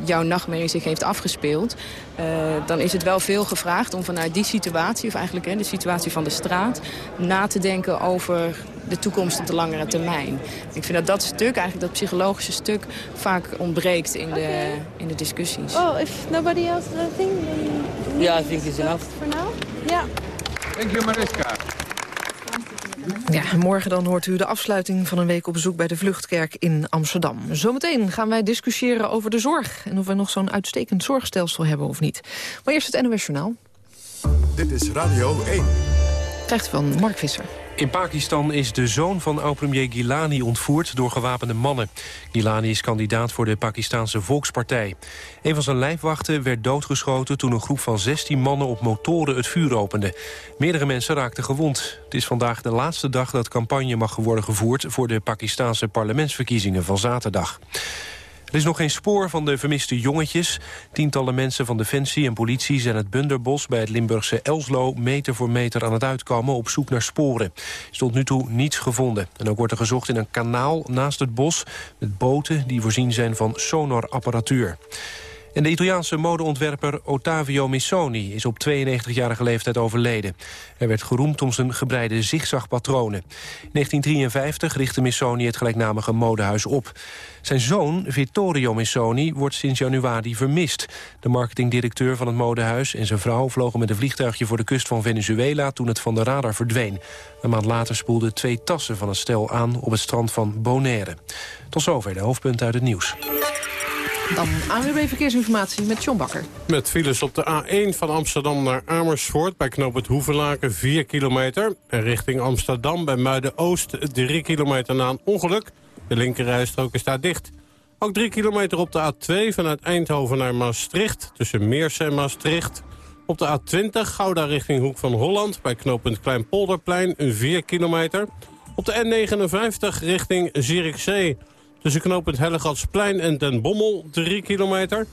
[SPEAKER 24] jouw nachtmerrie zich heeft afgespeeld... Uh, dan is het wel veel gevraagd om vanuit die situatie... of eigenlijk hè, de situatie van de straat... na te denken over de toekomst op de langere termijn. Ik vind dat dat stuk, eigenlijk dat psychologische stuk... vaak ontbreekt in de, in de discussies.
[SPEAKER 25] Oh, if nobody else has a thing...
[SPEAKER 16] Yeah, I think it's enough.
[SPEAKER 25] For now? Yeah.
[SPEAKER 26] Thank you, Mariska.
[SPEAKER 2] Ja, morgen dan hoort u de afsluiting van een week op bezoek bij de Vluchtkerk in Amsterdam. Zometeen gaan wij discussiëren over de zorg en of we nog zo'n uitstekend zorgstelsel hebben of niet. Maar eerst het NOS Journaal.
[SPEAKER 1] Dit is Radio 1.
[SPEAKER 2] Krijgt van Mark Visser.
[SPEAKER 27] In Pakistan is de zoon van oud-premier Gilani ontvoerd door gewapende mannen. Gilani is kandidaat voor de Pakistanse Volkspartij. Een van zijn lijfwachten werd doodgeschoten toen een groep van 16 mannen op motoren het vuur opende. Meerdere mensen raakten gewond. Het is vandaag de laatste dag dat campagne mag worden gevoerd voor de Pakistanse parlementsverkiezingen van zaterdag. Er is nog geen spoor van de vermiste jongetjes. Tientallen mensen van Defensie en politie zijn het Bunderbos... bij het Limburgse Elslo meter voor meter aan het uitkomen... op zoek naar sporen. Er is tot nu toe niets gevonden. En ook wordt er gezocht in een kanaal naast het bos... met boten die voorzien zijn van sonarapparatuur. De Italiaanse modeontwerper Ottavio Missoni is op 92-jarige leeftijd overleden. Hij werd geroemd om zijn gebreide zigzagpatronen. In 1953 richtte Missoni het gelijknamige modehuis op. Zijn zoon, Vittorio Missoni, wordt sinds januari vermist. De marketingdirecteur van het modehuis en zijn vrouw vlogen met een vliegtuigje voor de kust van Venezuela toen het van de radar verdween. Een maand later spoelden twee tassen van het stel aan op het strand van Bonaire. Tot zover de hoofdpunten uit het nieuws.
[SPEAKER 2] Dan ANWB Verkeersinformatie met John Bakker.
[SPEAKER 10] Met files op de A1 van Amsterdam naar Amersfoort... bij knoop het Hoevelaken 4 kilometer. En richting Amsterdam bij Muiden-Oost 3 kilometer na een ongeluk. De linkerrijstrook is daar dicht. Ook 3 kilometer op de A2 vanuit Eindhoven naar Maastricht... tussen Meersen en Maastricht. Op de A20 Gouda richting Hoek van Holland... bij knooppunt Kleinpolderplein 4 kilometer. Op de N59 richting Zierikzee... Tussen knooppunt Hellegatsplein en Den Bommel 3 kilometer.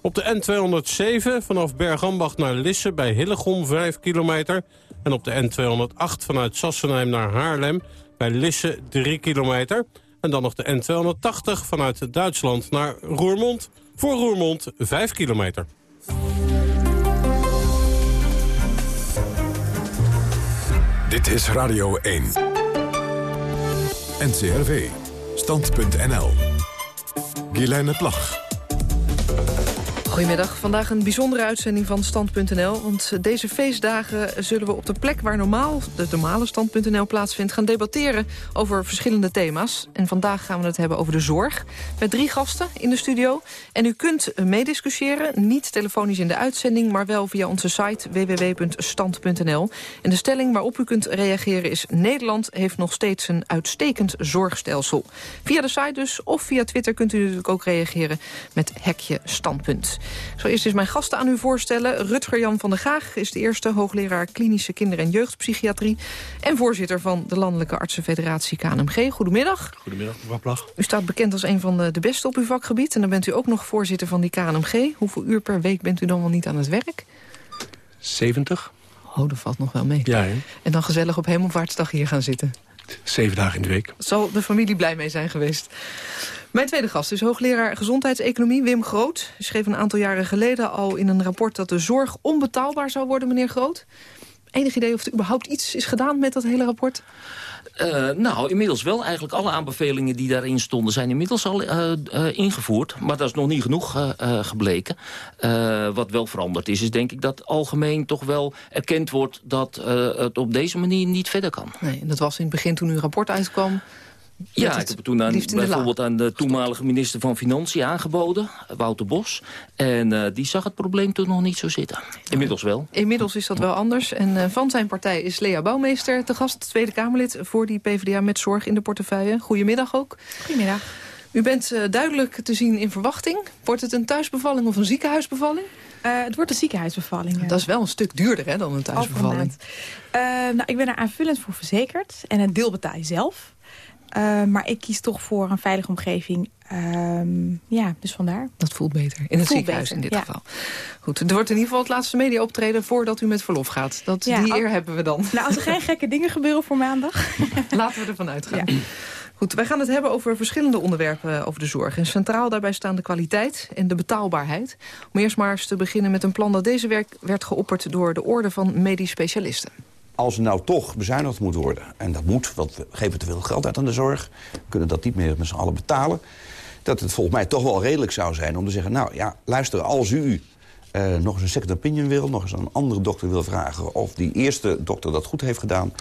[SPEAKER 10] Op de N207 vanaf Bergambacht naar Lisse bij Hillegom 5 kilometer. En op de N208 vanuit Sassenheim naar Haarlem bij Lisse 3 kilometer. En dan nog de N280 vanuit Duitsland naar Roermond. Voor Roermond 5 kilometer.
[SPEAKER 1] Dit is Radio 1. NCRV. Stand.nl. Guilaine Plag.
[SPEAKER 2] Goedemiddag, vandaag een bijzondere uitzending van Stand.nl. Want deze feestdagen zullen we op de plek waar normaal de normale Stand.nl plaatsvindt... gaan debatteren over verschillende thema's. En vandaag gaan we het hebben over de zorg. Met drie gasten in de studio. En u kunt meediscussiëren, niet telefonisch in de uitzending... maar wel via onze site www.stand.nl. En de stelling waarop u kunt reageren is... Nederland heeft nog steeds een uitstekend zorgstelsel. Via de site dus, of via Twitter kunt u natuurlijk ook reageren... met hekje standpunt. Ik zal eerst eens mijn gasten aan u voorstellen. Rutger Jan van der Gaag is de eerste hoogleraar klinische kinder- en jeugdpsychiatrie... en voorzitter van de Landelijke Artsenfederatie KNMG. Goedemiddag.
[SPEAKER 3] Goedemiddag, mevrouw Plag.
[SPEAKER 2] U staat bekend als een van de, de beste op uw vakgebied... en dan bent u ook nog voorzitter van die KNMG. Hoeveel uur per week bent u dan wel niet aan het werk?
[SPEAKER 3] 70.
[SPEAKER 2] Oh, dat valt nog wel mee.
[SPEAKER 3] Ja?
[SPEAKER 2] En dan gezellig op Hemelvaartsdag hier gaan zitten.
[SPEAKER 3] Zeven dagen in de week.
[SPEAKER 2] Zal de familie blij mee zijn geweest. Mijn tweede gast is hoogleraar gezondheidseconomie Wim Groot. Hij schreef een aantal jaren geleden al in een rapport... dat de zorg onbetaalbaar zou worden, meneer Groot. Enig idee of er überhaupt iets is gedaan met dat hele rapport?
[SPEAKER 28] Uh, nou, inmiddels wel. Eigenlijk alle aanbevelingen die daarin stonden... zijn inmiddels al uh, uh, ingevoerd. Maar dat is nog niet genoeg gebleken. wat wel veranderd is, is denk ik dat algemeen toch wel erkend wordt... dat het op deze manier niet verder kan.
[SPEAKER 2] Nee, en dat was in het begin toen uw rapport uitkwam...
[SPEAKER 28] Ja, ik heb het toen aan, bijvoorbeeld aan de toenmalige minister van Financiën aangeboden, Wouter Bos. En uh, die zag het probleem toen nog niet zo zitten. Inmiddels wel.
[SPEAKER 2] Inmiddels is dat wel anders. En uh, van zijn partij is Lea Bouwmeester te gast, Tweede Kamerlid... voor die PvdA met zorg in de portefeuille. Goedemiddag ook.
[SPEAKER 29] Goedemiddag.
[SPEAKER 2] U bent uh, duidelijk te zien in verwachting. Wordt het een thuisbevalling of een ziekenhuisbevalling?
[SPEAKER 29] het wordt een ziekenhuisbevalling. Ja.
[SPEAKER 2] Dat is wel een stuk duurder hè, dan een thuisbevalling.
[SPEAKER 29] nou, ik ben er aanvullend voor verzekerd. En een deel betaal je zelf. Uh, maar ik kies toch voor een veilige omgeving. Um, ja, dus vandaar.
[SPEAKER 2] Dat voelt beter. In het ziekenhuis beter, in dit ja. geval. Goed, er wordt in ieder geval het laatste media optreden voordat u met verlof gaat. Dat, ja, die eer hebben we dan.
[SPEAKER 29] Nou, als er geen gekke dingen gebeuren voor maandag.
[SPEAKER 2] Laten we ervan uitgaan. Ja. Goed, wij gaan het hebben over verschillende onderwerpen over de zorg. En centraal daarbij staan de kwaliteit en de betaalbaarheid. Om eerst maar eens te beginnen met een plan dat deze week werd geopperd door de Orde van Medisch Specialisten
[SPEAKER 30] als er nou toch bezuinigd moet worden... en dat moet, want we geven te veel geld uit aan de zorg... we kunnen dat niet meer met z'n allen betalen... dat het volgens mij toch wel redelijk zou zijn om te zeggen... nou ja, luister, als u uh, nog eens een second opinion wil... nog eens een andere dokter wil vragen... of die eerste dokter dat goed heeft gedaan...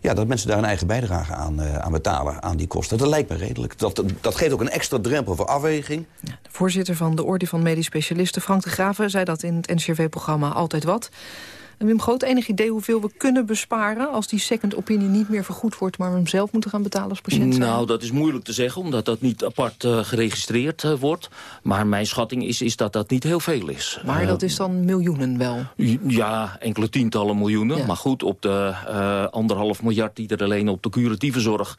[SPEAKER 30] ja, dat mensen daar een eigen bijdrage aan, uh, aan betalen, aan die kosten. Dat lijkt me redelijk. Dat, dat geeft ook een extra drempel voor afweging.
[SPEAKER 2] De voorzitter van de Orde van Medisch Specialisten, Frank de Graven... zei dat in het NCRV-programma Altijd Wat. En Wim Groot, enig idee hoeveel we kunnen besparen... als die second opinie niet meer vergoed wordt... maar we hem zelf moeten gaan betalen als patiënt?
[SPEAKER 28] Nou, dat is moeilijk te zeggen, omdat dat niet apart uh, geregistreerd uh, wordt. Maar mijn schatting is, is dat dat niet heel veel is.
[SPEAKER 2] Maar uh, dat is dan miljoenen wel?
[SPEAKER 28] Ja, enkele tientallen miljoenen. Ja. Maar goed, op de anderhalf miljard die er alleen op de curatieve zorg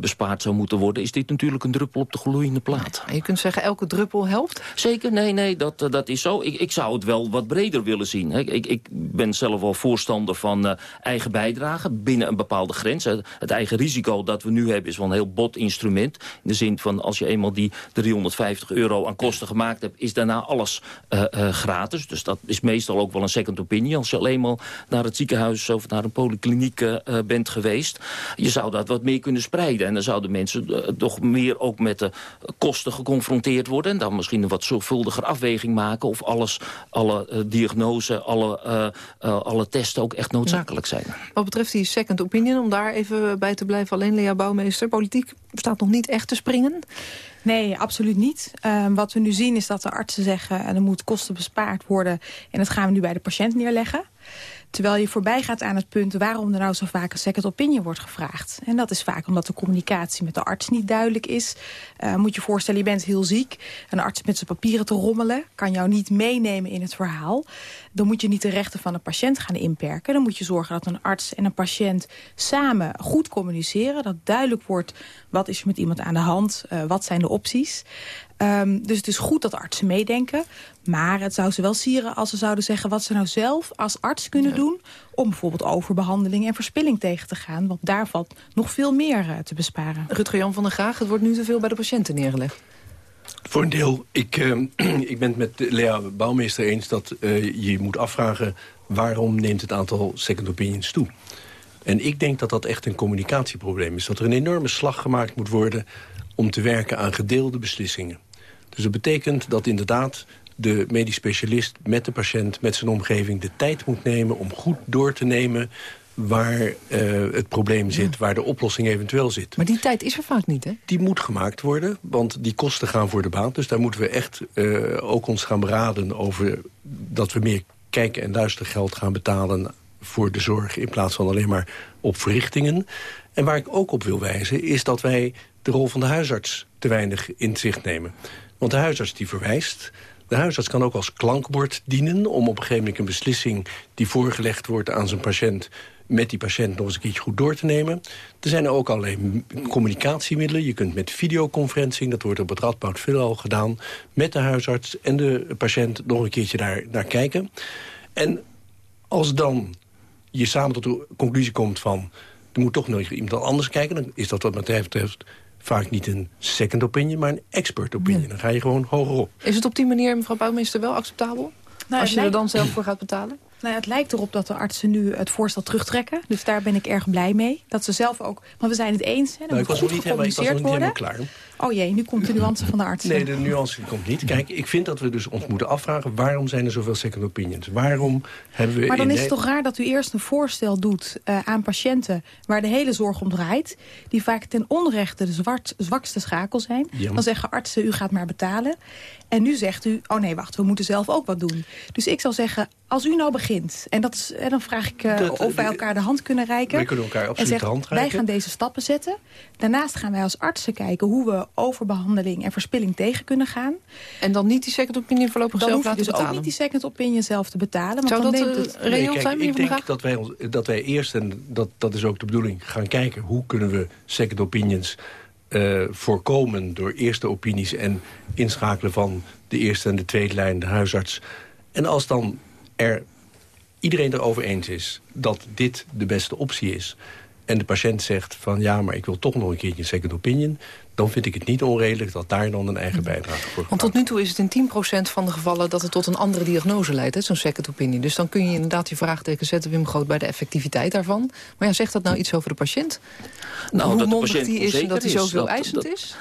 [SPEAKER 28] bespaard zou moeten worden... is dit natuurlijk een druppel op de gloeiende plaat.
[SPEAKER 2] En je kunt zeggen, elke druppel helpt?
[SPEAKER 28] Zeker, nee, nee, dat, dat is zo. Ik, ik zou het wel wat breder willen zien. Hè. Ik, ik ben zelf wel voorstander van uh, eigen bijdrage binnen een bepaalde grens. Het eigen risico dat we nu hebben is wel een heel bot instrument. In de zin van als je eenmaal die 350 euro aan kosten gemaakt hebt... is daarna alles uh, uh, gratis. Dus dat is meestal ook wel een second opinion. Als je alleen maar naar het ziekenhuis of naar een polykliniek bent geweest... je zou dat wat meer kunnen spreiden. En dan zouden mensen toch meer ook met de kosten geconfronteerd worden... en dan misschien een wat zorgvuldiger afweging maken... of alles, alle diagnose, alle, alle testen ook echt noodzakelijk zijn.
[SPEAKER 2] Wat betreft die second opinion, om daar even bij te blijven... alleen Lea Bouwmeester, politiek staat nog niet echt te springen?
[SPEAKER 29] Nee, absoluut niet. Um, wat we nu zien is dat de artsen zeggen... er moet kosten bespaard worden en dat gaan we nu bij de patiënt neerleggen. Terwijl je voorbij gaat aan het punt waarom er nou zo vaak een second opinion wordt gevraagd. En dat is vaak omdat de communicatie met de arts niet duidelijk is. Uh, moet je voorstellen, je bent heel ziek. Een arts met zijn papieren te rommelen kan jou niet meenemen in het verhaal. Dan moet je niet de rechten van de patiënt gaan inperken. Dan moet je zorgen dat een arts en een patiënt samen goed communiceren. Dat duidelijk wordt wat is er met iemand aan de hand, uh, wat zijn de opties. Um, dus het is goed dat artsen meedenken. Maar het zou ze wel sieren als ze zouden zeggen... wat ze nou zelf als arts kunnen ja. doen... om bijvoorbeeld overbehandeling en verspilling tegen te gaan. Want daar valt nog veel meer uh, te besparen.
[SPEAKER 2] Rutger Jan van der Graag, het wordt nu te veel bij de patiënten neergelegd.
[SPEAKER 31] Voor een deel. Ik, uh, ik ben het met Lea Bouwmeester eens dat uh, je moet afvragen... waarom neemt het aantal second opinions toe? En ik denk dat dat echt een communicatieprobleem is. Dat er een enorme slag gemaakt moet worden om te werken aan gedeelde beslissingen. Dus dat betekent dat inderdaad de medisch specialist met de patiënt, met zijn omgeving... de tijd moet nemen om goed door te nemen waar uh, het probleem zit, ja. waar de oplossing eventueel zit.
[SPEAKER 2] Maar die tijd is er vaak niet, hè?
[SPEAKER 31] Die moet gemaakt worden, want die kosten gaan voor de baan. Dus daar moeten we echt uh, ook ons gaan beraden over dat we meer kijken en luistergeld gaan betalen voor de zorg... in plaats van alleen maar op verrichtingen. En waar ik ook op wil wijzen is dat wij de rol van de huisarts te weinig in zicht nemen. Want de huisarts die verwijst... De huisarts kan ook als klankbord dienen om op een gegeven moment een beslissing die voorgelegd wordt aan zijn patiënt met die patiënt nog eens een keertje goed door te nemen. Er zijn ook allerlei communicatiemiddelen. Je kunt met videoconferencing, dat wordt op het Radboud veelal gedaan... met de huisarts en de patiënt nog een keertje daar naar kijken. En als dan je samen tot de conclusie komt van... er moet toch nog iemand anders kijken... dan is dat wat mij betreft vaak niet een second opinion, maar een expert opinion. Ja. Dan ga je gewoon hogerop.
[SPEAKER 2] Is het op die manier, mevrouw Bouwmeester, wel acceptabel? Nou, als je lijkt... er dan zelf voor gaat betalen?
[SPEAKER 29] Nou, het lijkt erop dat de artsen nu het voorstel terugtrekken. Dus daar ben ik erg blij mee. Dat ze zelf ook... Maar we zijn het eens. Hè,
[SPEAKER 31] nou, ik was nog niet helemaal, ik was nog niet helemaal klaar.
[SPEAKER 29] Oh jee, nu komt de nuance van de artsen.
[SPEAKER 31] Nee, de nuance komt niet. Kijk, ik vind dat we dus ons moeten afvragen... waarom zijn er zoveel second opinions? Waarom hebben we...
[SPEAKER 29] Maar dan is het toch raar dat u eerst een voorstel doet uh, aan patiënten... waar de hele zorg om draait... die vaak ten onrechte de zwart, zwakste schakel zijn. Dan zeggen artsen, u gaat maar betalen. En nu zegt u, oh nee, wacht, we moeten zelf ook wat doen. Dus ik zal zeggen, als u nou begint... en, dat is, en dan vraag ik uh, dat, of wij elkaar de hand kunnen reiken...
[SPEAKER 31] We kunnen elkaar absoluut de hand reiken.
[SPEAKER 29] Wij gaan deze stappen zetten. Daarnaast gaan wij als artsen kijken... hoe we overbehandeling en verspilling tegen kunnen gaan.
[SPEAKER 2] En dan niet die second opinion voorlopig
[SPEAKER 29] dan
[SPEAKER 2] zelf laten
[SPEAKER 29] dus
[SPEAKER 2] betalen?
[SPEAKER 29] ook niet die second opinion zelf te betalen. Want
[SPEAKER 2] Zou
[SPEAKER 29] dan
[SPEAKER 2] dat
[SPEAKER 29] neemt het...
[SPEAKER 2] reëel
[SPEAKER 31] nee,
[SPEAKER 2] zijn,
[SPEAKER 31] Ik denk dat wij, dat wij eerst, en dat, dat is ook de bedoeling... gaan kijken hoe kunnen we second opinions... Uh, voorkomen door eerste opinies en inschakelen van de eerste en de tweede lijn, de huisarts. En als dan er iedereen erover eens is dat dit de beste optie is... en de patiënt zegt van ja, maar ik wil toch nog een keertje een second opinion... dan vind ik het niet onredelijk dat daar dan een eigen bijdrage voor
[SPEAKER 2] Want tot nu toe is het in 10% van de gevallen dat het tot een andere diagnose leidt, zo'n second opinion. Dus dan kun je inderdaad je vraagteken zetten, Wim Groot, bij de effectiviteit daarvan. Maar ja, zegt dat nou iets over de patiënt?
[SPEAKER 28] Nou,
[SPEAKER 2] Hoe
[SPEAKER 28] dat de
[SPEAKER 2] mondig
[SPEAKER 28] patiënt
[SPEAKER 2] die is en dat hij zoveel
[SPEAKER 28] dat-
[SPEAKER 2] eisend
[SPEAKER 28] dat-
[SPEAKER 2] is?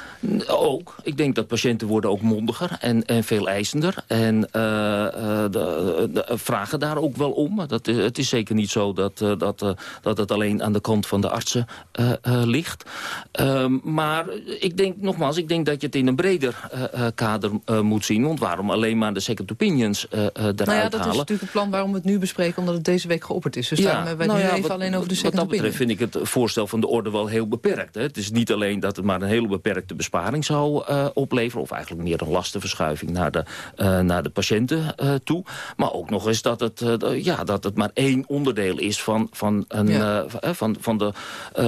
[SPEAKER 28] Ook. Ik denk dat patiënten worden ook mondiger en, en veel eisender. En eh, eh, de, de- vragen daar ook wel om. Dat, het is zeker niet zo dat, eh, dat, eh, dat het alleen aan de kant van de artsen eh, eh, ligt. Ehm, maar ik denk, nogmaals, ik denk dat je het in een breder eh, eh, kader eh, moet zien. Want waarom alleen maar de second opinions eh, eruit
[SPEAKER 2] Nou ja, dat is
[SPEAKER 28] halen?
[SPEAKER 2] natuurlijk het plan waarom we het nu bespreken, omdat het deze week geopperd is. Dus daarom hebben wij
[SPEAKER 28] nou
[SPEAKER 2] nu
[SPEAKER 28] ja,
[SPEAKER 2] even
[SPEAKER 28] wat-
[SPEAKER 2] alleen over de
[SPEAKER 28] Wat
[SPEAKER 2] second
[SPEAKER 28] dat
[SPEAKER 2] opinion.
[SPEAKER 28] betreft vind ik het voorstel van de orde wel heel beperkt. Hè. Het is niet alleen dat het maar een hele beperkte besparing zou opleveren... of eigenlijk meer een lastenverschuiving naar de, naar de patiënten toe. Maar ook nog eens dat het, ja, dat het maar één onderdeel is van, van, een,
[SPEAKER 2] Ja.
[SPEAKER 28] van, van, de,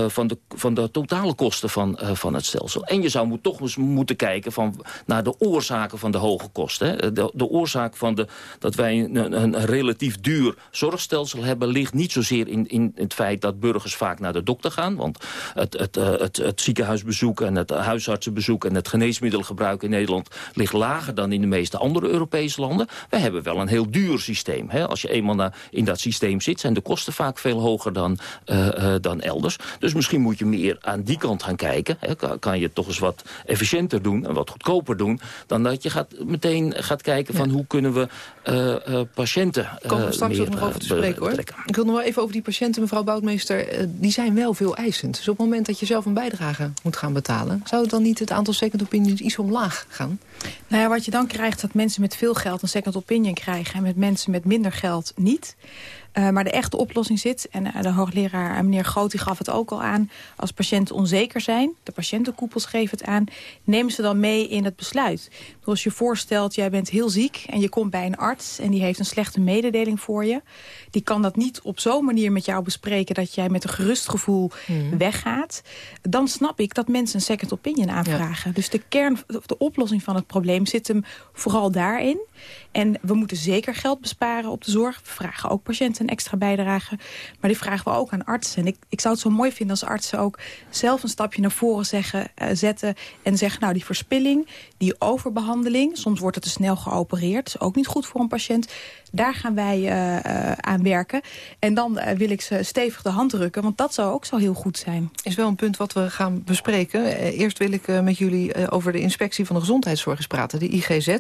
[SPEAKER 28] van, de, van de totale kosten van, van het stelsel. En je zou moet, toch eens moeten kijken van, naar de oorzaken van de hoge kosten. Hè. De, de oorzaak van de, dat wij een, een, relatief duur zorgstelsel hebben... ligt niet zozeer in, in het feit dat burgers vaak naar de dokter gaan. Want het, het, eh, het, het ziekenhuisbezoek en het huisartsenbezoek... en het geneesmiddelgebruik in Nederland ligt lager dan in de meeste andere Europese landen. We hebben wel een heel duur systeem. Hè. Als je eenmaal in dat systeem zit, zijn de kosten vaak veel hoger dan, eh, eh, dan elders. Dus misschien moet je meer aan die kant gaan kijken. Hè. Kan, kan je toch eens wat efficiënter doen en wat goedkoper doen... dan dat je gaat, meteen gaat kijken van hoe kunnen we eh, eh, patiënten
[SPEAKER 2] komen we
[SPEAKER 28] eh,
[SPEAKER 2] straks
[SPEAKER 28] meer,
[SPEAKER 2] ook nog over te
[SPEAKER 28] eh,
[SPEAKER 2] spreken, hoor. Ik wil nog wel even over die patiënten, mevrouw Boutmeester. eh, die zijn wel veel eisend. Dus op het moment dat je zelf een bijdrage moet gaan betalen... zou dan niet het aantal second opinions iets omlaag gaan?
[SPEAKER 29] Nou ja, wat je dan krijgt is dat mensen met veel geld een second opinion krijgen... en met mensen met minder geld niet. Eh, maar de echte oplossing zit, en eh, de hoogleraar eh, meneer Groot die gaf het ook al aan... als patiënten onzeker zijn, de patiëntenkoepels geven het aan... neem ze dan mee in het besluit. Bedoel, Als je voorstelt, jij bent heel ziek en je komt bij een arts... en die heeft een slechte mededeling voor je... die kan dat niet op zo'n manier met jou bespreken... dat jij met een gerust gevoel weggaat. Dan snap ik dat mensen een second opinion aanvragen. Dus de kern, de oplossing van het probleem zit hem vooral daarin. En we moeten zeker geld besparen op de zorg. We vragen ook patiënten extra bijdrage. Maar die vragen we ook aan artsen. En ik, ik zou het zo mooi vinden als artsen ook zelf een stapje naar voren zeggen, eh, zetten. En zeggen, nou die verspilling, die overbehandeling. Soms wordt het te snel geopereerd. Is ook niet goed voor een patiënt. Daar gaan wij eh, eh, aan werken. En dan eh, wil ik ze stevig de hand drukken. Want dat zou ook zo heel goed zijn.
[SPEAKER 2] Is wel een punt wat we gaan bespreken. Eerst wil ik met jullie over de inspectie van de gezondheidszorg praten, de IGZ.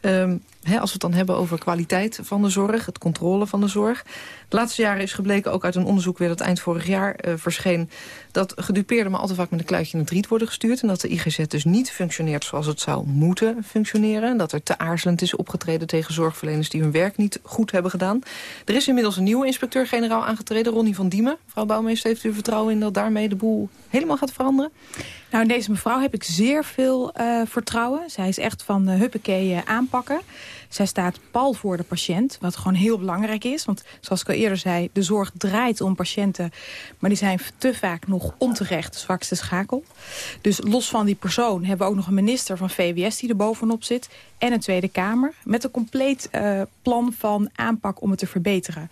[SPEAKER 2] Ehm, als we het dan hebben over kwaliteit van de zorg, het controle van de zorg. De laatste jaren is gebleken, ook uit een onderzoek weer dat eind vorig jaar eh, verscheen... dat gedupeerden maar al te vaak met een kluitje in het riet worden gestuurd... en dat de IGZ dus niet functioneert zoals het zou moeten functioneren. En dat er te aarzelend is opgetreden tegen zorgverleners die hun werk niet goed hebben gedaan. Er is inmiddels een nieuwe inspecteur-generaal aangetreden, Ronnie van Diemen. Mevrouw Bouwmeester, heeft u vertrouwen in dat daarmee de boel helemaal gaat veranderen?
[SPEAKER 29] Nou, in deze mevrouw heb ik zeer veel eh, vertrouwen. Zij is echt van uh, huppakee aanpakken. Zij staat pal voor de patiënt, wat gewoon heel belangrijk is. Want zoals ik al eerder zei, de zorg draait om patiënten... maar die zijn te vaak nog onterecht de zwakste schakel. Dus los van die persoon hebben we ook nog een minister van VWS... die er bovenop zit, en een Tweede Kamer... met een compleet uh, plan van aanpak om het te verbeteren.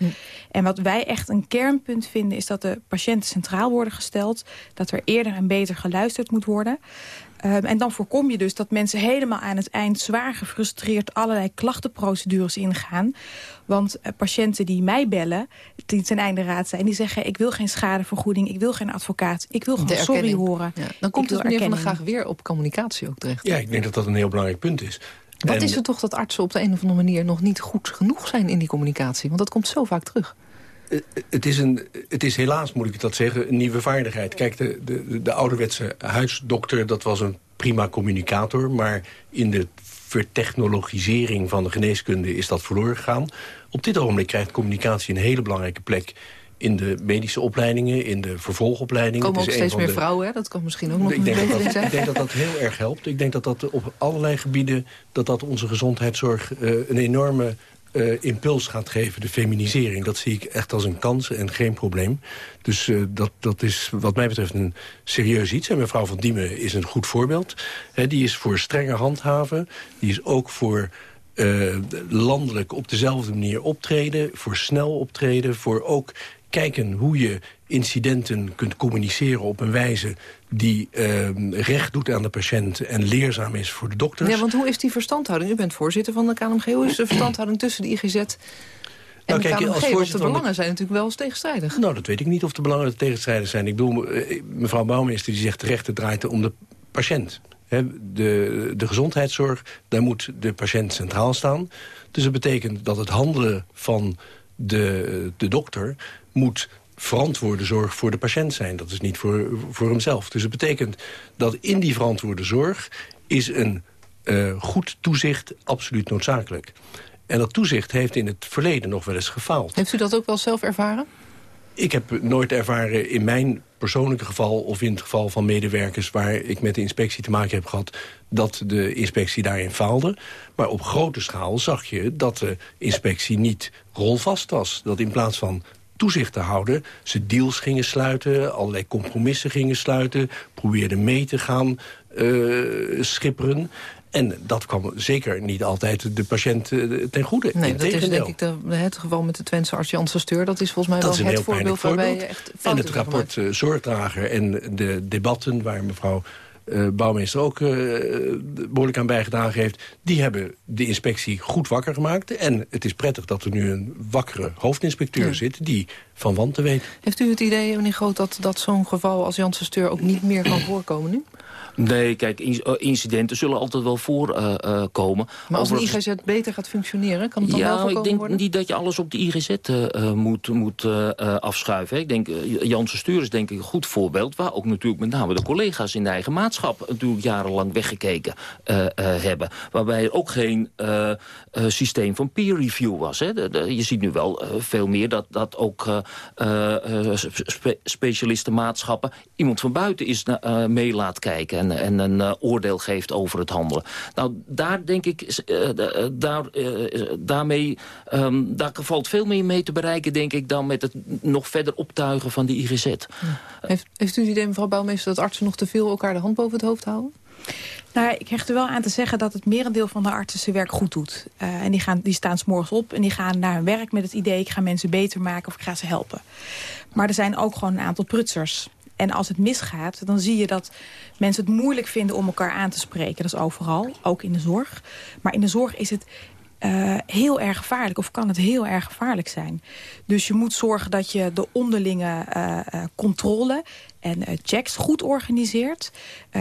[SPEAKER 29] En wat wij echt een kernpunt vinden... is dat de patiënten centraal worden gesteld... dat er eerder en beter geluisterd moet worden... Um, en dan voorkom je dus dat mensen helemaal aan het eind zwaar gefrustreerd allerlei klachtenprocedures ingaan. Want uh, patiënten die mij bellen, die ten einde raad zijn, die zeggen ik wil geen schadevergoeding, ik wil geen advocaat, ik wil gewoon sorry horen.
[SPEAKER 2] Ja. Dan komt het meneer Van der Graag weer op communicatie ook terecht.
[SPEAKER 31] Ja, ik denk dat dat een heel belangrijk punt is.
[SPEAKER 2] Wat en, is het toch dat artsen op de een of andere manier nog niet goed genoeg zijn in die communicatie? Want dat komt zo vaak terug.
[SPEAKER 31] Het is, een, het is helaas, moet ik dat zeggen, een nieuwe vaardigheid. Kijk, de, de, de ouderwetse huisdokter, dat was een prima communicator... maar in de vertechnologisering van de geneeskunde is dat verloren gegaan. Op dit ogenblik krijgt communicatie een hele belangrijke plek in de medische opleidingen, in de vervolgopleidingen.
[SPEAKER 2] Er komen ook steeds meer de... vrouwen, hè? dat kan misschien ook nog
[SPEAKER 31] ik
[SPEAKER 2] een
[SPEAKER 31] denk dat. Ik denk dat dat heel erg helpt. Ik denk dat dat op allerlei gebieden, dat dat onze gezondheidszorg uh, een enorme uh, impuls gaat geven, de feminisering. Dat zie ik echt als een kans en geen probleem. Dus uh, dat, dat is wat mij betreft een serieus iets. En mevrouw Van Diemen is een goed voorbeeld. Die is voor strenger handhaven. Die is ook voor uh, landelijk op dezelfde manier optreden. Voor snel optreden. Voor ook kijken hoe je incidenten kunt communiceren op een wijze die uh, recht doet aan de patiënt en leerzaam is voor de dokter.
[SPEAKER 2] Ja, want hoe is die verstandhouding? U bent voorzitter van de KNMG. Hoe is de verstandhouding tussen de IGZ en nou, de kijk, KNMG? Als want de belangen zijn natuurlijk wel eens tegenstrijdig.
[SPEAKER 31] Nou, dat weet ik niet of de belangen tegenstrijdig zijn. Ik bedoel, eh, mevrouw Bouwmeester die zegt terecht, het draait om de patiënt. de, de gezondheidszorg, daar moet de patiënt centraal staan. Dus dat betekent dat het handelen van de, de dokter moet verantwoorde zorg voor de patiënt zijn. Dat is niet voor, voor hemzelf. Dus het betekent dat in die verantwoorde zorg... is een uh, goed toezicht absoluut noodzakelijk. En dat toezicht heeft in het verleden nog wel eens gefaald.
[SPEAKER 2] Heeft u dat ook wel zelf ervaren?
[SPEAKER 31] Ik heb nooit ervaren in mijn persoonlijke geval... of in het geval van medewerkers waar ik met de inspectie te maken heb gehad... dat de inspectie daarin faalde. Maar op grote schaal zag je dat de inspectie niet rolvast was. Dat in plaats van toezicht te houden. Ze deals gingen sluiten, allerlei compromissen gingen sluiten... probeerden mee te gaan uh, schipperen. En dat kwam zeker niet altijd de patiënt eh, ten goede.
[SPEAKER 2] Nee, dat is denk ik de, het geval met de Twentse arts Jan Steur. Dat is volgens mij wel het voorbeeld, waarbij je echt
[SPEAKER 31] En het rapport uh, Zorgdrager en de debatten waar mevrouw uh, bouwmeester ook uh, behoorlijk aan bijgedragen heeft... die hebben de inspectie goed wakker gemaakt. En het is prettig dat er nu een wakkere hoofdinspecteur zit... die van wanten weet.
[SPEAKER 2] Heeft u het idee, meneer Groot, dat, dat zo'n geval als Janssen Steur... ook niet meer kan voorkomen nu?
[SPEAKER 28] Nee, kijk, eh, incidenten zullen altijd wel voorkomen. Uh,
[SPEAKER 2] maar als de IGZ beter gaat functioneren, kan het dan
[SPEAKER 28] ja,
[SPEAKER 2] wel
[SPEAKER 28] ik denk niet dat je alles op de IGZ uh, moet, moet afschuiven. Ik denk, Janssen Stuur is denk ik een goed voorbeeld... waar ook natuurlijk met name de collega's in de eigen maatschap... natuurlijk jarenlang weggekeken hebben. Waarbij er ook geen systeem van peer review was. Hè. je ziet nu wel veel meer dat, dat ook spe specialistenmaatschappen... iemand van buiten is mee laat kijken en, en een uh, oordeel geeft over het handelen. Nou, daar denk ik, uh, daar, daarmee, um, daar valt veel meer mee te bereiken, denk ik, dan met het nog verder optuigen van die IGZ.
[SPEAKER 2] Heeft, heeft u het idee, mevrouw Bouwmeester, dat artsen nog te veel elkaar de hand boven het hoofd houden?
[SPEAKER 29] Nou, ik hecht er wel aan te zeggen dat het merendeel van de artsen zijn werk goed doet. Uh, en die, gaan, die staan s'morgens op en die gaan naar hun werk met het idee... ik ga mensen beter maken of ik ga ze helpen. Maar er zijn ook gewoon een aantal prutsers. En als het misgaat, dan zie je dat mensen het moeilijk vinden om elkaar aan te spreken. Dat is overal, ook in de zorg. Maar in de zorg is het uh, heel erg gevaarlijk of kan het heel erg gevaarlijk zijn. Dus je moet zorgen dat je de onderlinge uh, uh, controle en checks goed organiseert.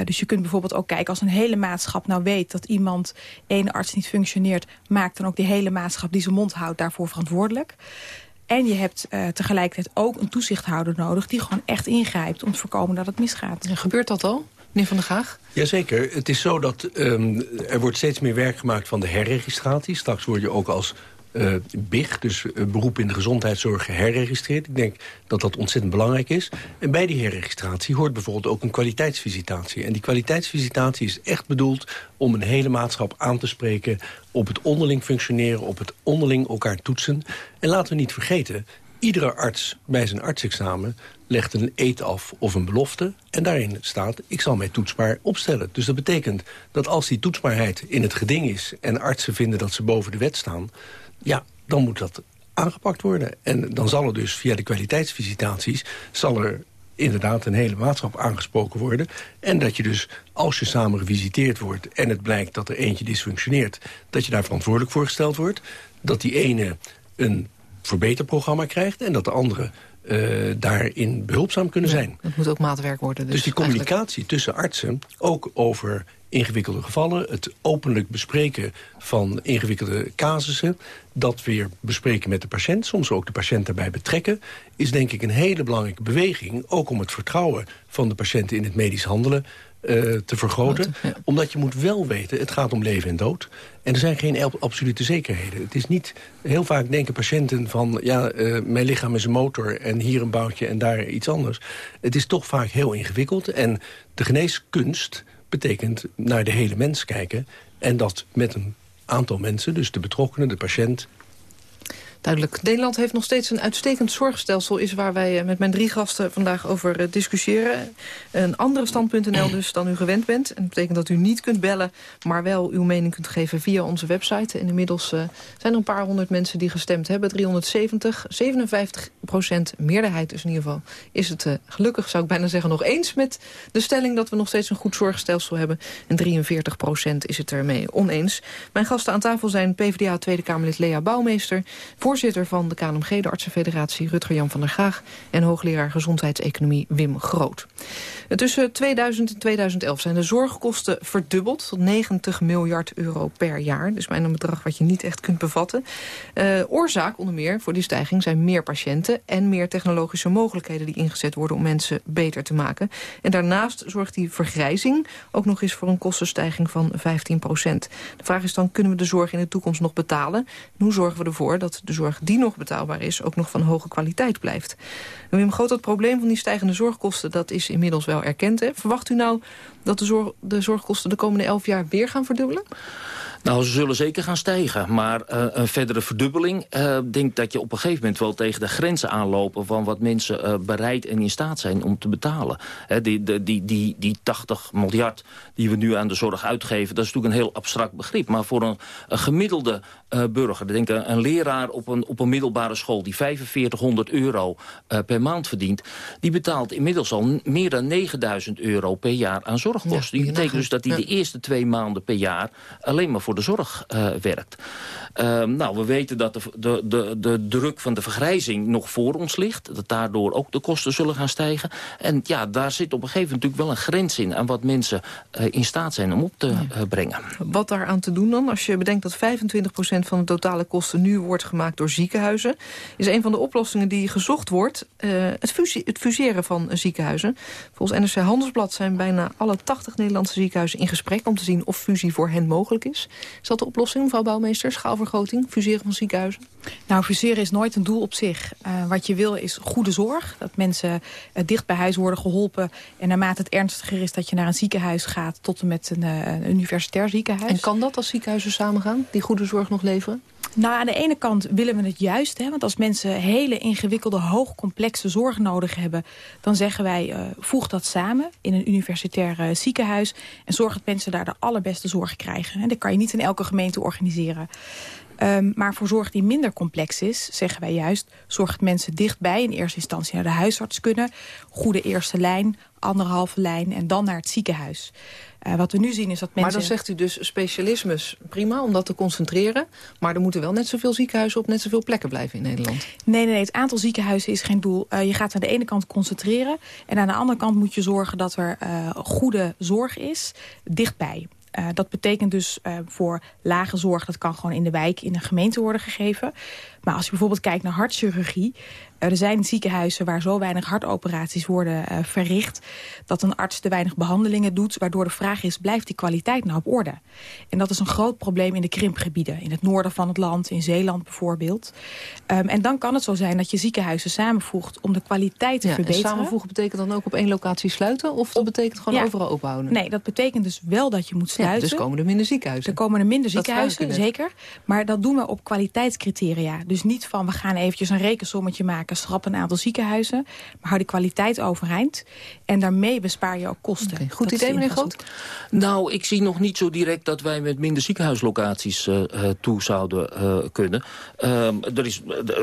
[SPEAKER 29] dus je kunt bijvoorbeeld ook kijken als een hele maatschap nou weet... dat iemand, één arts niet functioneert... maakt dan ook die hele maatschap die zijn mond houdt daarvoor verantwoordelijk. En je hebt uh, tegelijkertijd ook een toezichthouder nodig... die gewoon echt ingrijpt om te voorkomen dat het misgaat.
[SPEAKER 2] En gebeurt dat al? Meneer Van der Gaag?
[SPEAKER 31] Jazeker. Het is zo dat um, er wordt steeds meer werk gemaakt van de herregistratie. Straks word je ook als uh, BIG, dus uh, beroep in de gezondheidszorg, herregistreerd. Ik denk dat dat ontzettend belangrijk is. En bij die herregistratie hoort bijvoorbeeld ook een kwaliteitsvisitatie. En die kwaliteitsvisitatie is echt bedoeld om een hele maatschap aan te spreken... op het onderling functioneren, op het onderling elkaar toetsen. En laten we niet vergeten, iedere arts bij zijn artsexamen legt een eet af of een belofte. En daarin staat, ik zal mij toetsbaar opstellen. Dus dat betekent dat als die toetsbaarheid in het geding is... en artsen vinden dat ze boven de wet staan ja, dan moet dat aangepakt worden. En dan zal er dus via de kwaliteitsvisitaties... zal er inderdaad een hele maatschap aangesproken worden. En dat je dus, als je samen gevisiteerd wordt... en het blijkt dat er eentje dysfunctioneert... dat je daar verantwoordelijk voor gesteld wordt. Dat die ene een verbeterprogramma krijgt... en dat de andere uh, daarin behulpzaam kunnen zijn.
[SPEAKER 2] Het moet ook maatwerk worden. Dus,
[SPEAKER 31] dus die communicatie tussen artsen, ook over ingewikkelde gevallen... het openlijk bespreken van ingewikkelde casussen... dat weer bespreken met de patiënt, soms ook de patiënt daarbij betrekken... is denk ik een hele belangrijke beweging... ook om het vertrouwen van de patiënten in het medisch handelen... Uh, te vergroten. Omdat je moet wel weten, het gaat om leven en dood. En er zijn geen absolute zekerheden. Het is niet, heel vaak denken patiënten van... ja, uh, mijn lichaam is een motor en hier een boutje en daar iets anders. Het is toch vaak heel ingewikkeld. En de geneeskunst betekent naar de hele mens kijken. En dat met een aantal mensen, dus de betrokkenen, de patiënt...
[SPEAKER 2] Duidelijk. Nederland heeft nog steeds een uitstekend zorgstelsel... is waar wij eh, met mijn drie gasten vandaag over eh, discussiëren. Een andere stand.nl dus dan u gewend bent. En dat betekent dat u niet kunt bellen... maar wel uw mening kunt geven via onze website. En inmiddels uh, zijn er een paar honderd mensen die gestemd hebben. 370, 57 procent meerderheid dus in ieder geval... is het gelukkig, zou ik bijna zeggen, nog eens met de stelling... dat we nog steeds een goed zorgstelsel hebben. En 43 procent is het ermee oneens. Mijn gasten aan tafel zijn PvdA Tweede Kamerlid Lea Bouwmeester voorzitter van de KNMG, de Artsenfederatie, Rutger Jan van der Gaag... en hoogleraar gezondheidseconomie Wim Groot. Tussen 2000 en 2011 zijn de zorgkosten verdubbeld tot 90 miljard euro per jaar. Dus bijna een bedrag wat je niet echt kunt bevatten. Uh, oorzaak onder meer voor die stijging zijn meer patiënten... en meer technologische mogelijkheden die ingezet worden om mensen beter te maken. En daarnaast zorgt die vergrijzing ook nog eens voor een kostenstijging van 15 procent. De vraag is dan, kunnen we de zorg in de toekomst nog betalen? En hoe zorgen we ervoor dat de zorg die nog betaalbaar is... ook nog van hoge kwaliteit blijft? Wim Groot, het probleem van die stijgende zorgkosten... dat is inmiddels wel erkend. Hè? Verwacht u nou dat de, zorg, de zorgkosten de komende elf jaar weer gaan verdubbelen?
[SPEAKER 28] Nou, ze zullen zeker gaan stijgen. Maar uh, een verdere verdubbeling... Uh, denk dat je op een gegeven moment wel tegen de grenzen aanlopen... van wat mensen uh, bereid en in staat zijn om te betalen. Die, die, die, die, die 80 miljard die we nu aan de zorg uitgeven... dat is natuurlijk een heel abstract begrip. Maar voor een, gemiddelde burger... denk een, een leraar op een, op een middelbare school... die 4500 euro per maand verdient... die betaalt inmiddels al meer dan 9000 euro per jaar aan zorgkosten. Ja, die betekent dus dat hij ja. de eerste twee maanden per jaar... alleen maar voor de zorg uh, werkt. Uh, nou, we weten dat de, de, de, de, druk van de vergrijzing nog voor ons ligt. Dat daardoor ook de kosten zullen gaan stijgen. En ja, daar zit op een gegeven moment natuurlijk wel een grens in... aan wat mensen uh, in staat zijn om op te ja. brengen.
[SPEAKER 2] Wat daaraan te doen dan? Als je bedenkt dat 25% van de totale kosten nu wordt gemaakt door ziekenhuizen... is een van de oplossingen die gezocht wordt het, fusie, het fuseren van ziekenhuizen. Volgens NRC Handelsblad zijn bijna alle 80 Nederlandse ziekenhuizen in gesprek... om te zien of fusie voor hen mogelijk is. Is dat de oplossing, mevrouw Bouwmeester? Schaalvergroting, fuseren van ziekenhuizen?
[SPEAKER 29] Nou, fuseren is nooit een doel op zich. Uh, wat je wil is goede zorg. Dat mensen uh, dicht bij huis worden geholpen. En naarmate het ernstiger is dat je naar een ziekenhuis gaat... tot en met een, uh, een universitair ziekenhuis.
[SPEAKER 2] En kan dat als ziekenhuizen samengaan, die goede zorg nog leveren?
[SPEAKER 29] Nou, aan de ene kant willen we het juist. Hè, want als mensen hele ingewikkelde, hoogcomplexe zorg nodig hebben... dan zeggen wij, uh, voeg dat samen in een universitair uh, ziekenhuis... en zorg dat mensen daar de allerbeste zorg krijgen. En dat kan je niet in elke gemeente organiseren. Um, maar voor zorg die minder complex is, zeggen wij juist... zorg dat mensen dichtbij in eerste instantie naar de huisarts kunnen. Goede eerste lijn, anderhalve lijn en dan naar het ziekenhuis. Uh, wat we nu zien is dat mensen...
[SPEAKER 2] Maar dan zegt u dus specialismes prima om dat te concentreren. Maar er moeten wel net zoveel ziekenhuizen op net zoveel plekken blijven in Nederland.
[SPEAKER 29] Nee, nee, nee het aantal ziekenhuizen is geen doel. Uh, je gaat aan de ene kant concentreren. En aan de andere kant moet je zorgen dat er uh, goede zorg is dichtbij. Uh, dat betekent dus uh, voor lage zorg, dat kan gewoon in de wijk, in een gemeente worden gegeven. Maar als je bijvoorbeeld kijkt naar hartchirurgie... er zijn ziekenhuizen waar zo weinig hartoperaties worden uh, verricht... dat een arts te weinig behandelingen doet... waardoor de vraag is, blijft die kwaliteit nou op orde? En dat is een groot probleem in de krimpgebieden. In het noorden van het land, in Zeeland bijvoorbeeld. Um, en dan kan het zo zijn dat je ziekenhuizen samenvoegt... om de kwaliteit te
[SPEAKER 2] ja,
[SPEAKER 29] verbeteren.
[SPEAKER 2] En samenvoegen betekent dan ook op één locatie sluiten? Of dat betekent gewoon ja. overal openhouden?
[SPEAKER 29] Nee, dat betekent dus wel dat je moet sluiten.
[SPEAKER 2] Ja, dus komen er minder ziekenhuizen?
[SPEAKER 29] Er komen er minder ziekenhuizen, zeker. Maar dat doen we op kwaliteitscriteria. Dus niet van, we gaan eventjes een rekensommetje maken... schrap een aantal ziekenhuizen, maar hou de kwaliteit overeind. En daarmee bespaar je ook kosten.
[SPEAKER 2] Okay, goed dat idee, meneer Groot?
[SPEAKER 28] Nou, ik zie nog niet zo direct dat wij met minder ziekenhuislocaties uh, toe zouden uh, kunnen. Um, er is,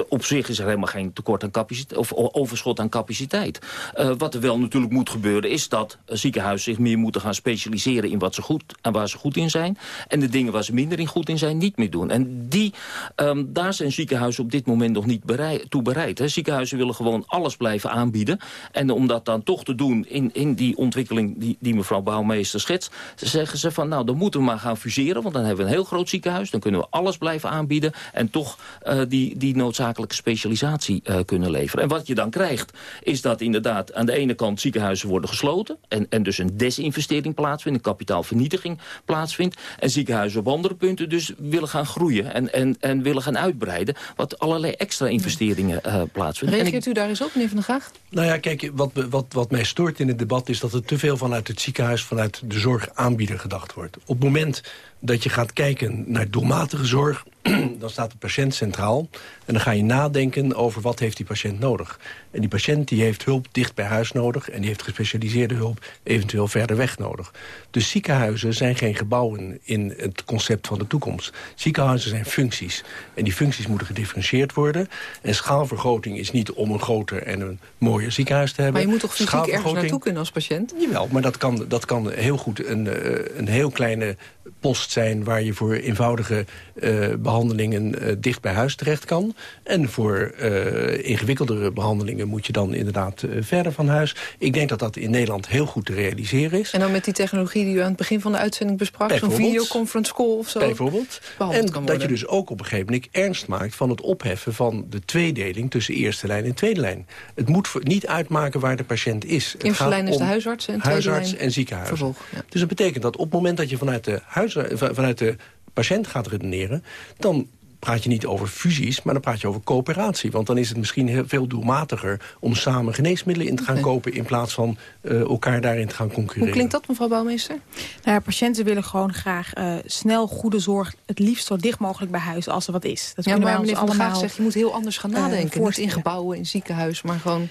[SPEAKER 28] op zich is er helemaal geen tekort aan capaciteit, of overschot aan capaciteit. Uh, wat er wel natuurlijk moet gebeuren, is dat ziekenhuizen zich meer moeten gaan specialiseren in wat ze goed en waar ze goed in zijn. En de dingen waar ze minder in goed in zijn, niet meer doen. En die, um, daar zijn ziekenhuizen op dit moment nog niet bereid, toe bereid. Hè. Ziekenhuizen willen gewoon alles blijven aanbieden. En om dat dan toch te doen in, in die ontwikkeling die, die mevrouw Bouwmeester schetst... zeggen ze van nou, dan moeten we maar gaan fuseren... want dan hebben we een heel groot ziekenhuis. Dan kunnen we alles blijven aanbieden... en toch uh, die, die noodzakelijke specialisatie uh, kunnen leveren. En wat je dan krijgt, is dat inderdaad aan de ene kant ziekenhuizen worden gesloten... en, en dus een desinvestering plaatsvindt, een kapitaalvernietiging plaatsvindt... en ziekenhuizen op andere punten dus willen gaan groeien en, en, en willen gaan uitbreiden... wat allerlei extra investeringen uh, plaatsvinden.
[SPEAKER 2] Reageert u daar eens op, meneer Van der Graag?
[SPEAKER 31] Nou ja, kijk, wat, wat, wat mij stoort in het debat is dat er te veel vanuit het ziekenhuis... vanuit de zorgaanbieder gedacht wordt. Op het moment dat je gaat kijken naar doelmatige zorg dan staat de patiënt centraal. En dan ga je nadenken over wat heeft die patiënt nodig. En die patiënt die heeft hulp dicht bij huis nodig... en die heeft gespecialiseerde hulp eventueel verder weg nodig. Dus ziekenhuizen zijn geen gebouwen in het concept van de toekomst. Ziekenhuizen zijn functies. En die functies moeten gedifferentieerd worden. En schaalvergroting is niet om een groter en een mooier ziekenhuis te hebben.
[SPEAKER 2] Maar je moet toch fysiek ergens naartoe kunnen als patiënt?
[SPEAKER 31] Jawel, maar dat kan, dat kan heel goed een, eh, een heel kleine post zijn... waar je voor eenvoudige uh, behandelingen uh, dicht bij huis terecht kan. En voor uh, ingewikkeldere behandelingen moet je dan inderdaad verder van huis. Ik denk dat dat in Nederland heel goed te realiseren is.
[SPEAKER 2] En dan met die technologie die u aan het begin van de uitzending besprak... zo'n videoconference call of zo?
[SPEAKER 31] Bijvoorbeeld. En dat je dus ook op een gegeven moment ernst maakt... van het opheffen van de tweedeling tussen eerste lijn en tweede lijn. Het moet niet uitmaken waar de patiënt is.
[SPEAKER 2] Het eerste lijn is de huisarts en tweede
[SPEAKER 31] huisarts
[SPEAKER 2] lijn
[SPEAKER 31] en ziekenhuis.
[SPEAKER 2] Vervolg, ja.
[SPEAKER 31] Dus dat betekent dat op het moment dat je vanuit de, huis, vanuit de patiënt gaat redeneren... dan praat je niet over fusies, maar dan praat je over coöperatie. Want dan is het misschien heel veel doelmatiger... om samen geneesmiddelen in te gaan kopen... in plaats van uh, elkaar daarin te gaan concurreren.
[SPEAKER 2] Hoe klinkt dat, mevrouw Bouwmeester?
[SPEAKER 29] Nou ja, patiënten willen gewoon graag uh, snel goede zorg... het liefst zo dicht mogelijk bij huis als er wat is. Dat
[SPEAKER 2] ja,
[SPEAKER 29] kunnen
[SPEAKER 2] maar
[SPEAKER 29] wij
[SPEAKER 2] meneer Van Graag
[SPEAKER 29] allemaal
[SPEAKER 2] zegt... je moet heel anders gaan
[SPEAKER 29] eh,
[SPEAKER 2] nadenken. Niet in gebouwen, in ziekenhuis, maar gewoon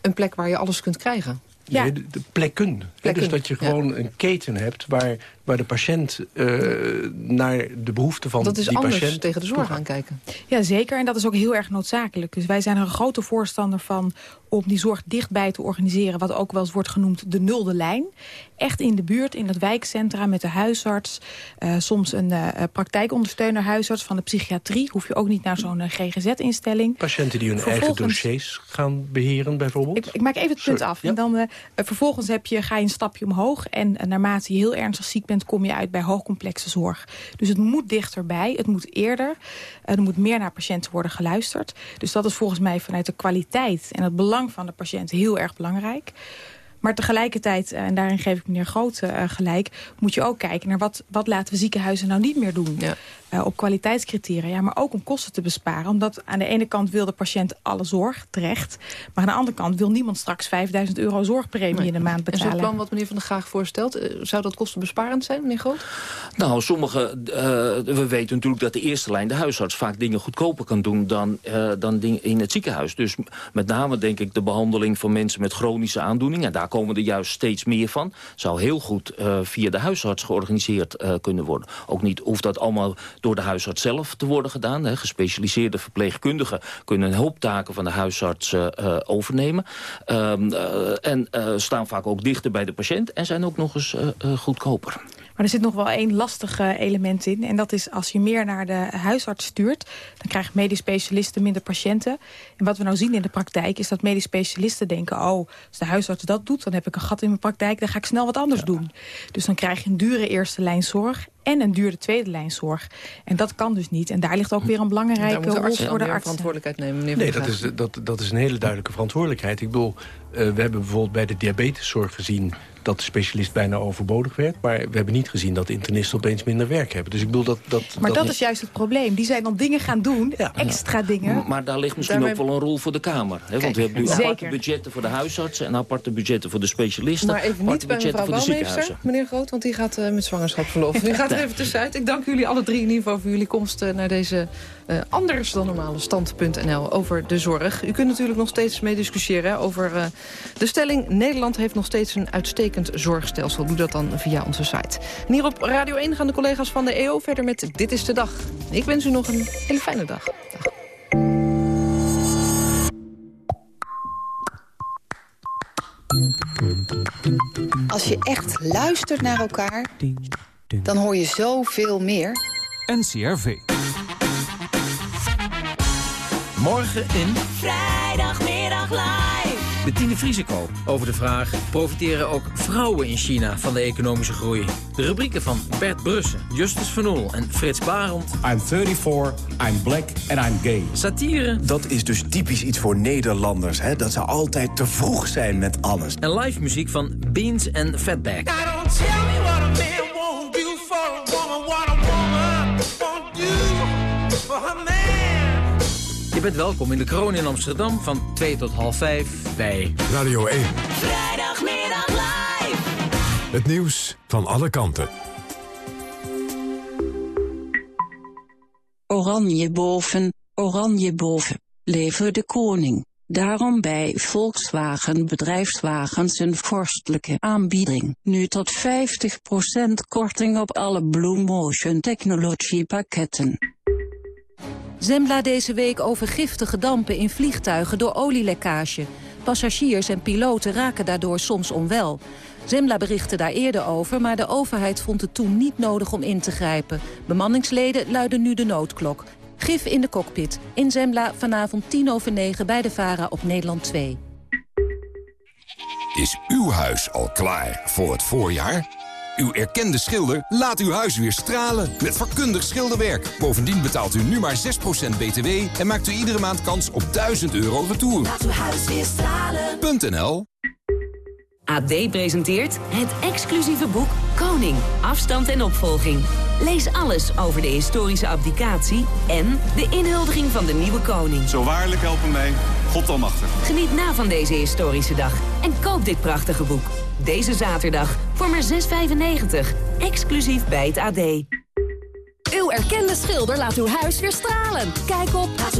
[SPEAKER 2] een plek waar je alles kunt krijgen.
[SPEAKER 29] Ja.
[SPEAKER 31] Nee, de, de plekken. Dus dat je
[SPEAKER 2] ja.
[SPEAKER 31] gewoon een keten hebt waar, waar de patiënt uh, naar de behoeften van
[SPEAKER 2] Dat is
[SPEAKER 31] die
[SPEAKER 2] anders
[SPEAKER 31] patiënt
[SPEAKER 2] tegen de zorg
[SPEAKER 31] toegaat.
[SPEAKER 2] aankijken.
[SPEAKER 29] Ja, zeker. En dat is ook heel erg noodzakelijk. Dus wij zijn er een grote voorstander van om die zorg dichtbij te organiseren... wat ook wel eens wordt genoemd de nulde lijn. Echt in de buurt, in het wijkcentra met de huisarts. Uh, soms een uh, praktijkondersteuner huisarts van de psychiatrie. Hoef je ook niet naar zo'n uh, GGZ-instelling.
[SPEAKER 31] Patiënten die hun eigen dossiers gaan beheren bijvoorbeeld?
[SPEAKER 29] Ik, ik maak even het punt
[SPEAKER 31] Sorry,
[SPEAKER 29] af.
[SPEAKER 31] ja.
[SPEAKER 29] En dan, uh, vervolgens heb je, ga je een stapje omhoog. En uh, naarmate je heel ernstig ziek bent... kom je uit bij hoogcomplexe zorg. Dus het moet dichterbij. Het moet eerder. Uh, er moet meer naar patiënten worden geluisterd. Dus dat is volgens mij vanuit de kwaliteit... en het belang van de patiënt heel erg belangrijk. Maar tegelijkertijd, eh, en daarin geef ik meneer Groot uh, gelijk... moet je ook kijken naar wat, wat laten we ziekenhuizen nou niet meer doen.
[SPEAKER 2] Ja.
[SPEAKER 29] Uh, op kwaliteitscriteria, maar ook om kosten te besparen. Omdat aan de ene kant wil de patiënt alle zorg, terecht. Maar aan de andere kant wil niemand straks 5000 euro zorgpremie
[SPEAKER 2] Nee.
[SPEAKER 29] in de maand
[SPEAKER 2] En
[SPEAKER 29] betalen.
[SPEAKER 2] zo'n plan wat meneer Van der Graag voorstelt... eh, zou dat kostenbesparend zijn, meneer Groot?
[SPEAKER 28] Nou, sommige, uh, we weten natuurlijk dat de eerste lijn, de huisarts, vaak dingen goedkoper kan doen dan, uh, dan dingen in het ziekenhuis. Dus met name denk ik de behandeling van mensen met chronische aandoeningen. En daar komen er juist steeds meer van. Zou heel goed uh, via de huisarts georganiseerd uh, kunnen worden. Ook niet hoeft dat allemaal door de huisarts zelf te worden gedaan. Hè. Gespecialiseerde verpleegkundigen kunnen hulptaken van de huisarts uh, overnemen. Um, en staan vaak ook dichter bij de patiënt en zijn ook nog eens goedkoper.
[SPEAKER 29] Maar er zit nog wel één lastig element in. En dat is als je meer naar de huisarts stuurt... dan krijgen medisch specialisten minder patiënten. En wat we nou zien in de praktijk is dat medisch specialisten denken... oh, als de huisarts dat doet, dan heb ik een gat in mijn praktijk... dan ga ik snel wat anders ja. doen. Dus dan krijg je een dure eerste lijn zorg en een dure tweede lijn zorg. En dat kan dus niet. En daar ligt ook weer een belangrijke
[SPEAKER 2] rol
[SPEAKER 29] voor de arts.
[SPEAKER 2] verantwoordelijkheid nemen, meneer
[SPEAKER 31] Nee, dat is, dat, dat is een hele duidelijke verantwoordelijkheid. Ik bedoel, uh, we hebben bijvoorbeeld bij de diabeteszorg gezien dat de specialist bijna overbodig werd. Maar we hebben niet gezien dat internisten opeens minder werk hebben. Dus ik bedoel dat... dat
[SPEAKER 29] maar dat, dat is juist het probleem. Die zijn dan dingen gaan doen, ja. extra ja. dingen.
[SPEAKER 28] Maar daar ligt misschien Daarmee... ook wel een rol voor de Kamer. Hè? Want we hebben nu
[SPEAKER 29] Zeker.
[SPEAKER 28] aparte budgetten voor de huisartsen... en aparte budgetten voor de specialisten.
[SPEAKER 2] Maar even niet bij mevrouw
[SPEAKER 28] de ziekenhuizen.
[SPEAKER 2] meneer Groot, want die gaat uh, met zwangerschapsverlof. Die gaat even. Ik dank jullie alle drie in ieder geval voor jullie komst uh, naar deze uh, anders dan normale stand.nl over de zorg. U kunt natuurlijk nog steeds mee discussiëren over uh, de stelling... Nederland heeft nog steeds een uitstekend zorgstelsel. Doe dat dan via onze site. Hier op Radio 1 gaan de collega's van de EO verder met Dit is de Dag. Ik wens u nog een hele fijne dag.
[SPEAKER 32] Als je echt luistert naar elkaar, dan hoor je zoveel meer.
[SPEAKER 33] NCRV. Morgen in...
[SPEAKER 34] Vrijdagmiddag live.
[SPEAKER 35] Bettine Vriesekool over de vraag... profiteren ook vrouwen in China van de economische groei? De rubrieken van Bert Brussen, Justus Van Oel en Frits Barend.
[SPEAKER 36] I'm 34, I'm black and I'm gay.
[SPEAKER 35] Satire.
[SPEAKER 25] Dat is dus typisch iets voor Nederlanders. Hè? Dat ze altijd te vroeg zijn met alles.
[SPEAKER 35] En live muziek van Beans en Fatback. Je bent welkom in de kroon in Amsterdam van 2 tot half 5 bij
[SPEAKER 1] Radio 1.
[SPEAKER 34] Vrijdagmiddag live.
[SPEAKER 1] Het nieuws van alle kanten.
[SPEAKER 37] Oranje boven, oranje boven, leven de koning. Daarom bij Volkswagen bedrijfswagens een vorstelijke aanbieding. Nu tot 50% korting op alle Blue Motion Technology pakketten.
[SPEAKER 13] Zembla deze week over giftige dampen in vliegtuigen door olielekkage. Passagiers en piloten raken daardoor soms onwel. Zembla berichtte daar eerder over, maar de overheid vond het toen niet nodig om in te grijpen. Bemanningsleden luiden nu de noodklok. Gif in de cockpit. In Zembla vanavond 10 over 9 bij de VARA op Nederland 2.
[SPEAKER 1] Is uw huis al klaar voor het voorjaar? Uw erkende schilder laat uw huis weer stralen met vakkundig schilderwerk. Bovendien betaalt u nu maar 6% btw en maakt u iedere maand kans op 1000 euro retour.
[SPEAKER 38] Laat uw huis weer stralen.
[SPEAKER 1] .nl
[SPEAKER 11] AD presenteert het exclusieve boek Koning, afstand en opvolging. Lees alles over de historische abdicatie en de inhuldiging van de nieuwe koning.
[SPEAKER 39] Zo waarlijk helpen mij, God almachtig.
[SPEAKER 11] Geniet na van deze historische dag en koop dit prachtige boek. Deze zaterdag voor maar 6,95. Exclusief bij het AD.
[SPEAKER 40] Uw erkende schilder laat uw huis weer stralen. Kijk op
[SPEAKER 38] Laat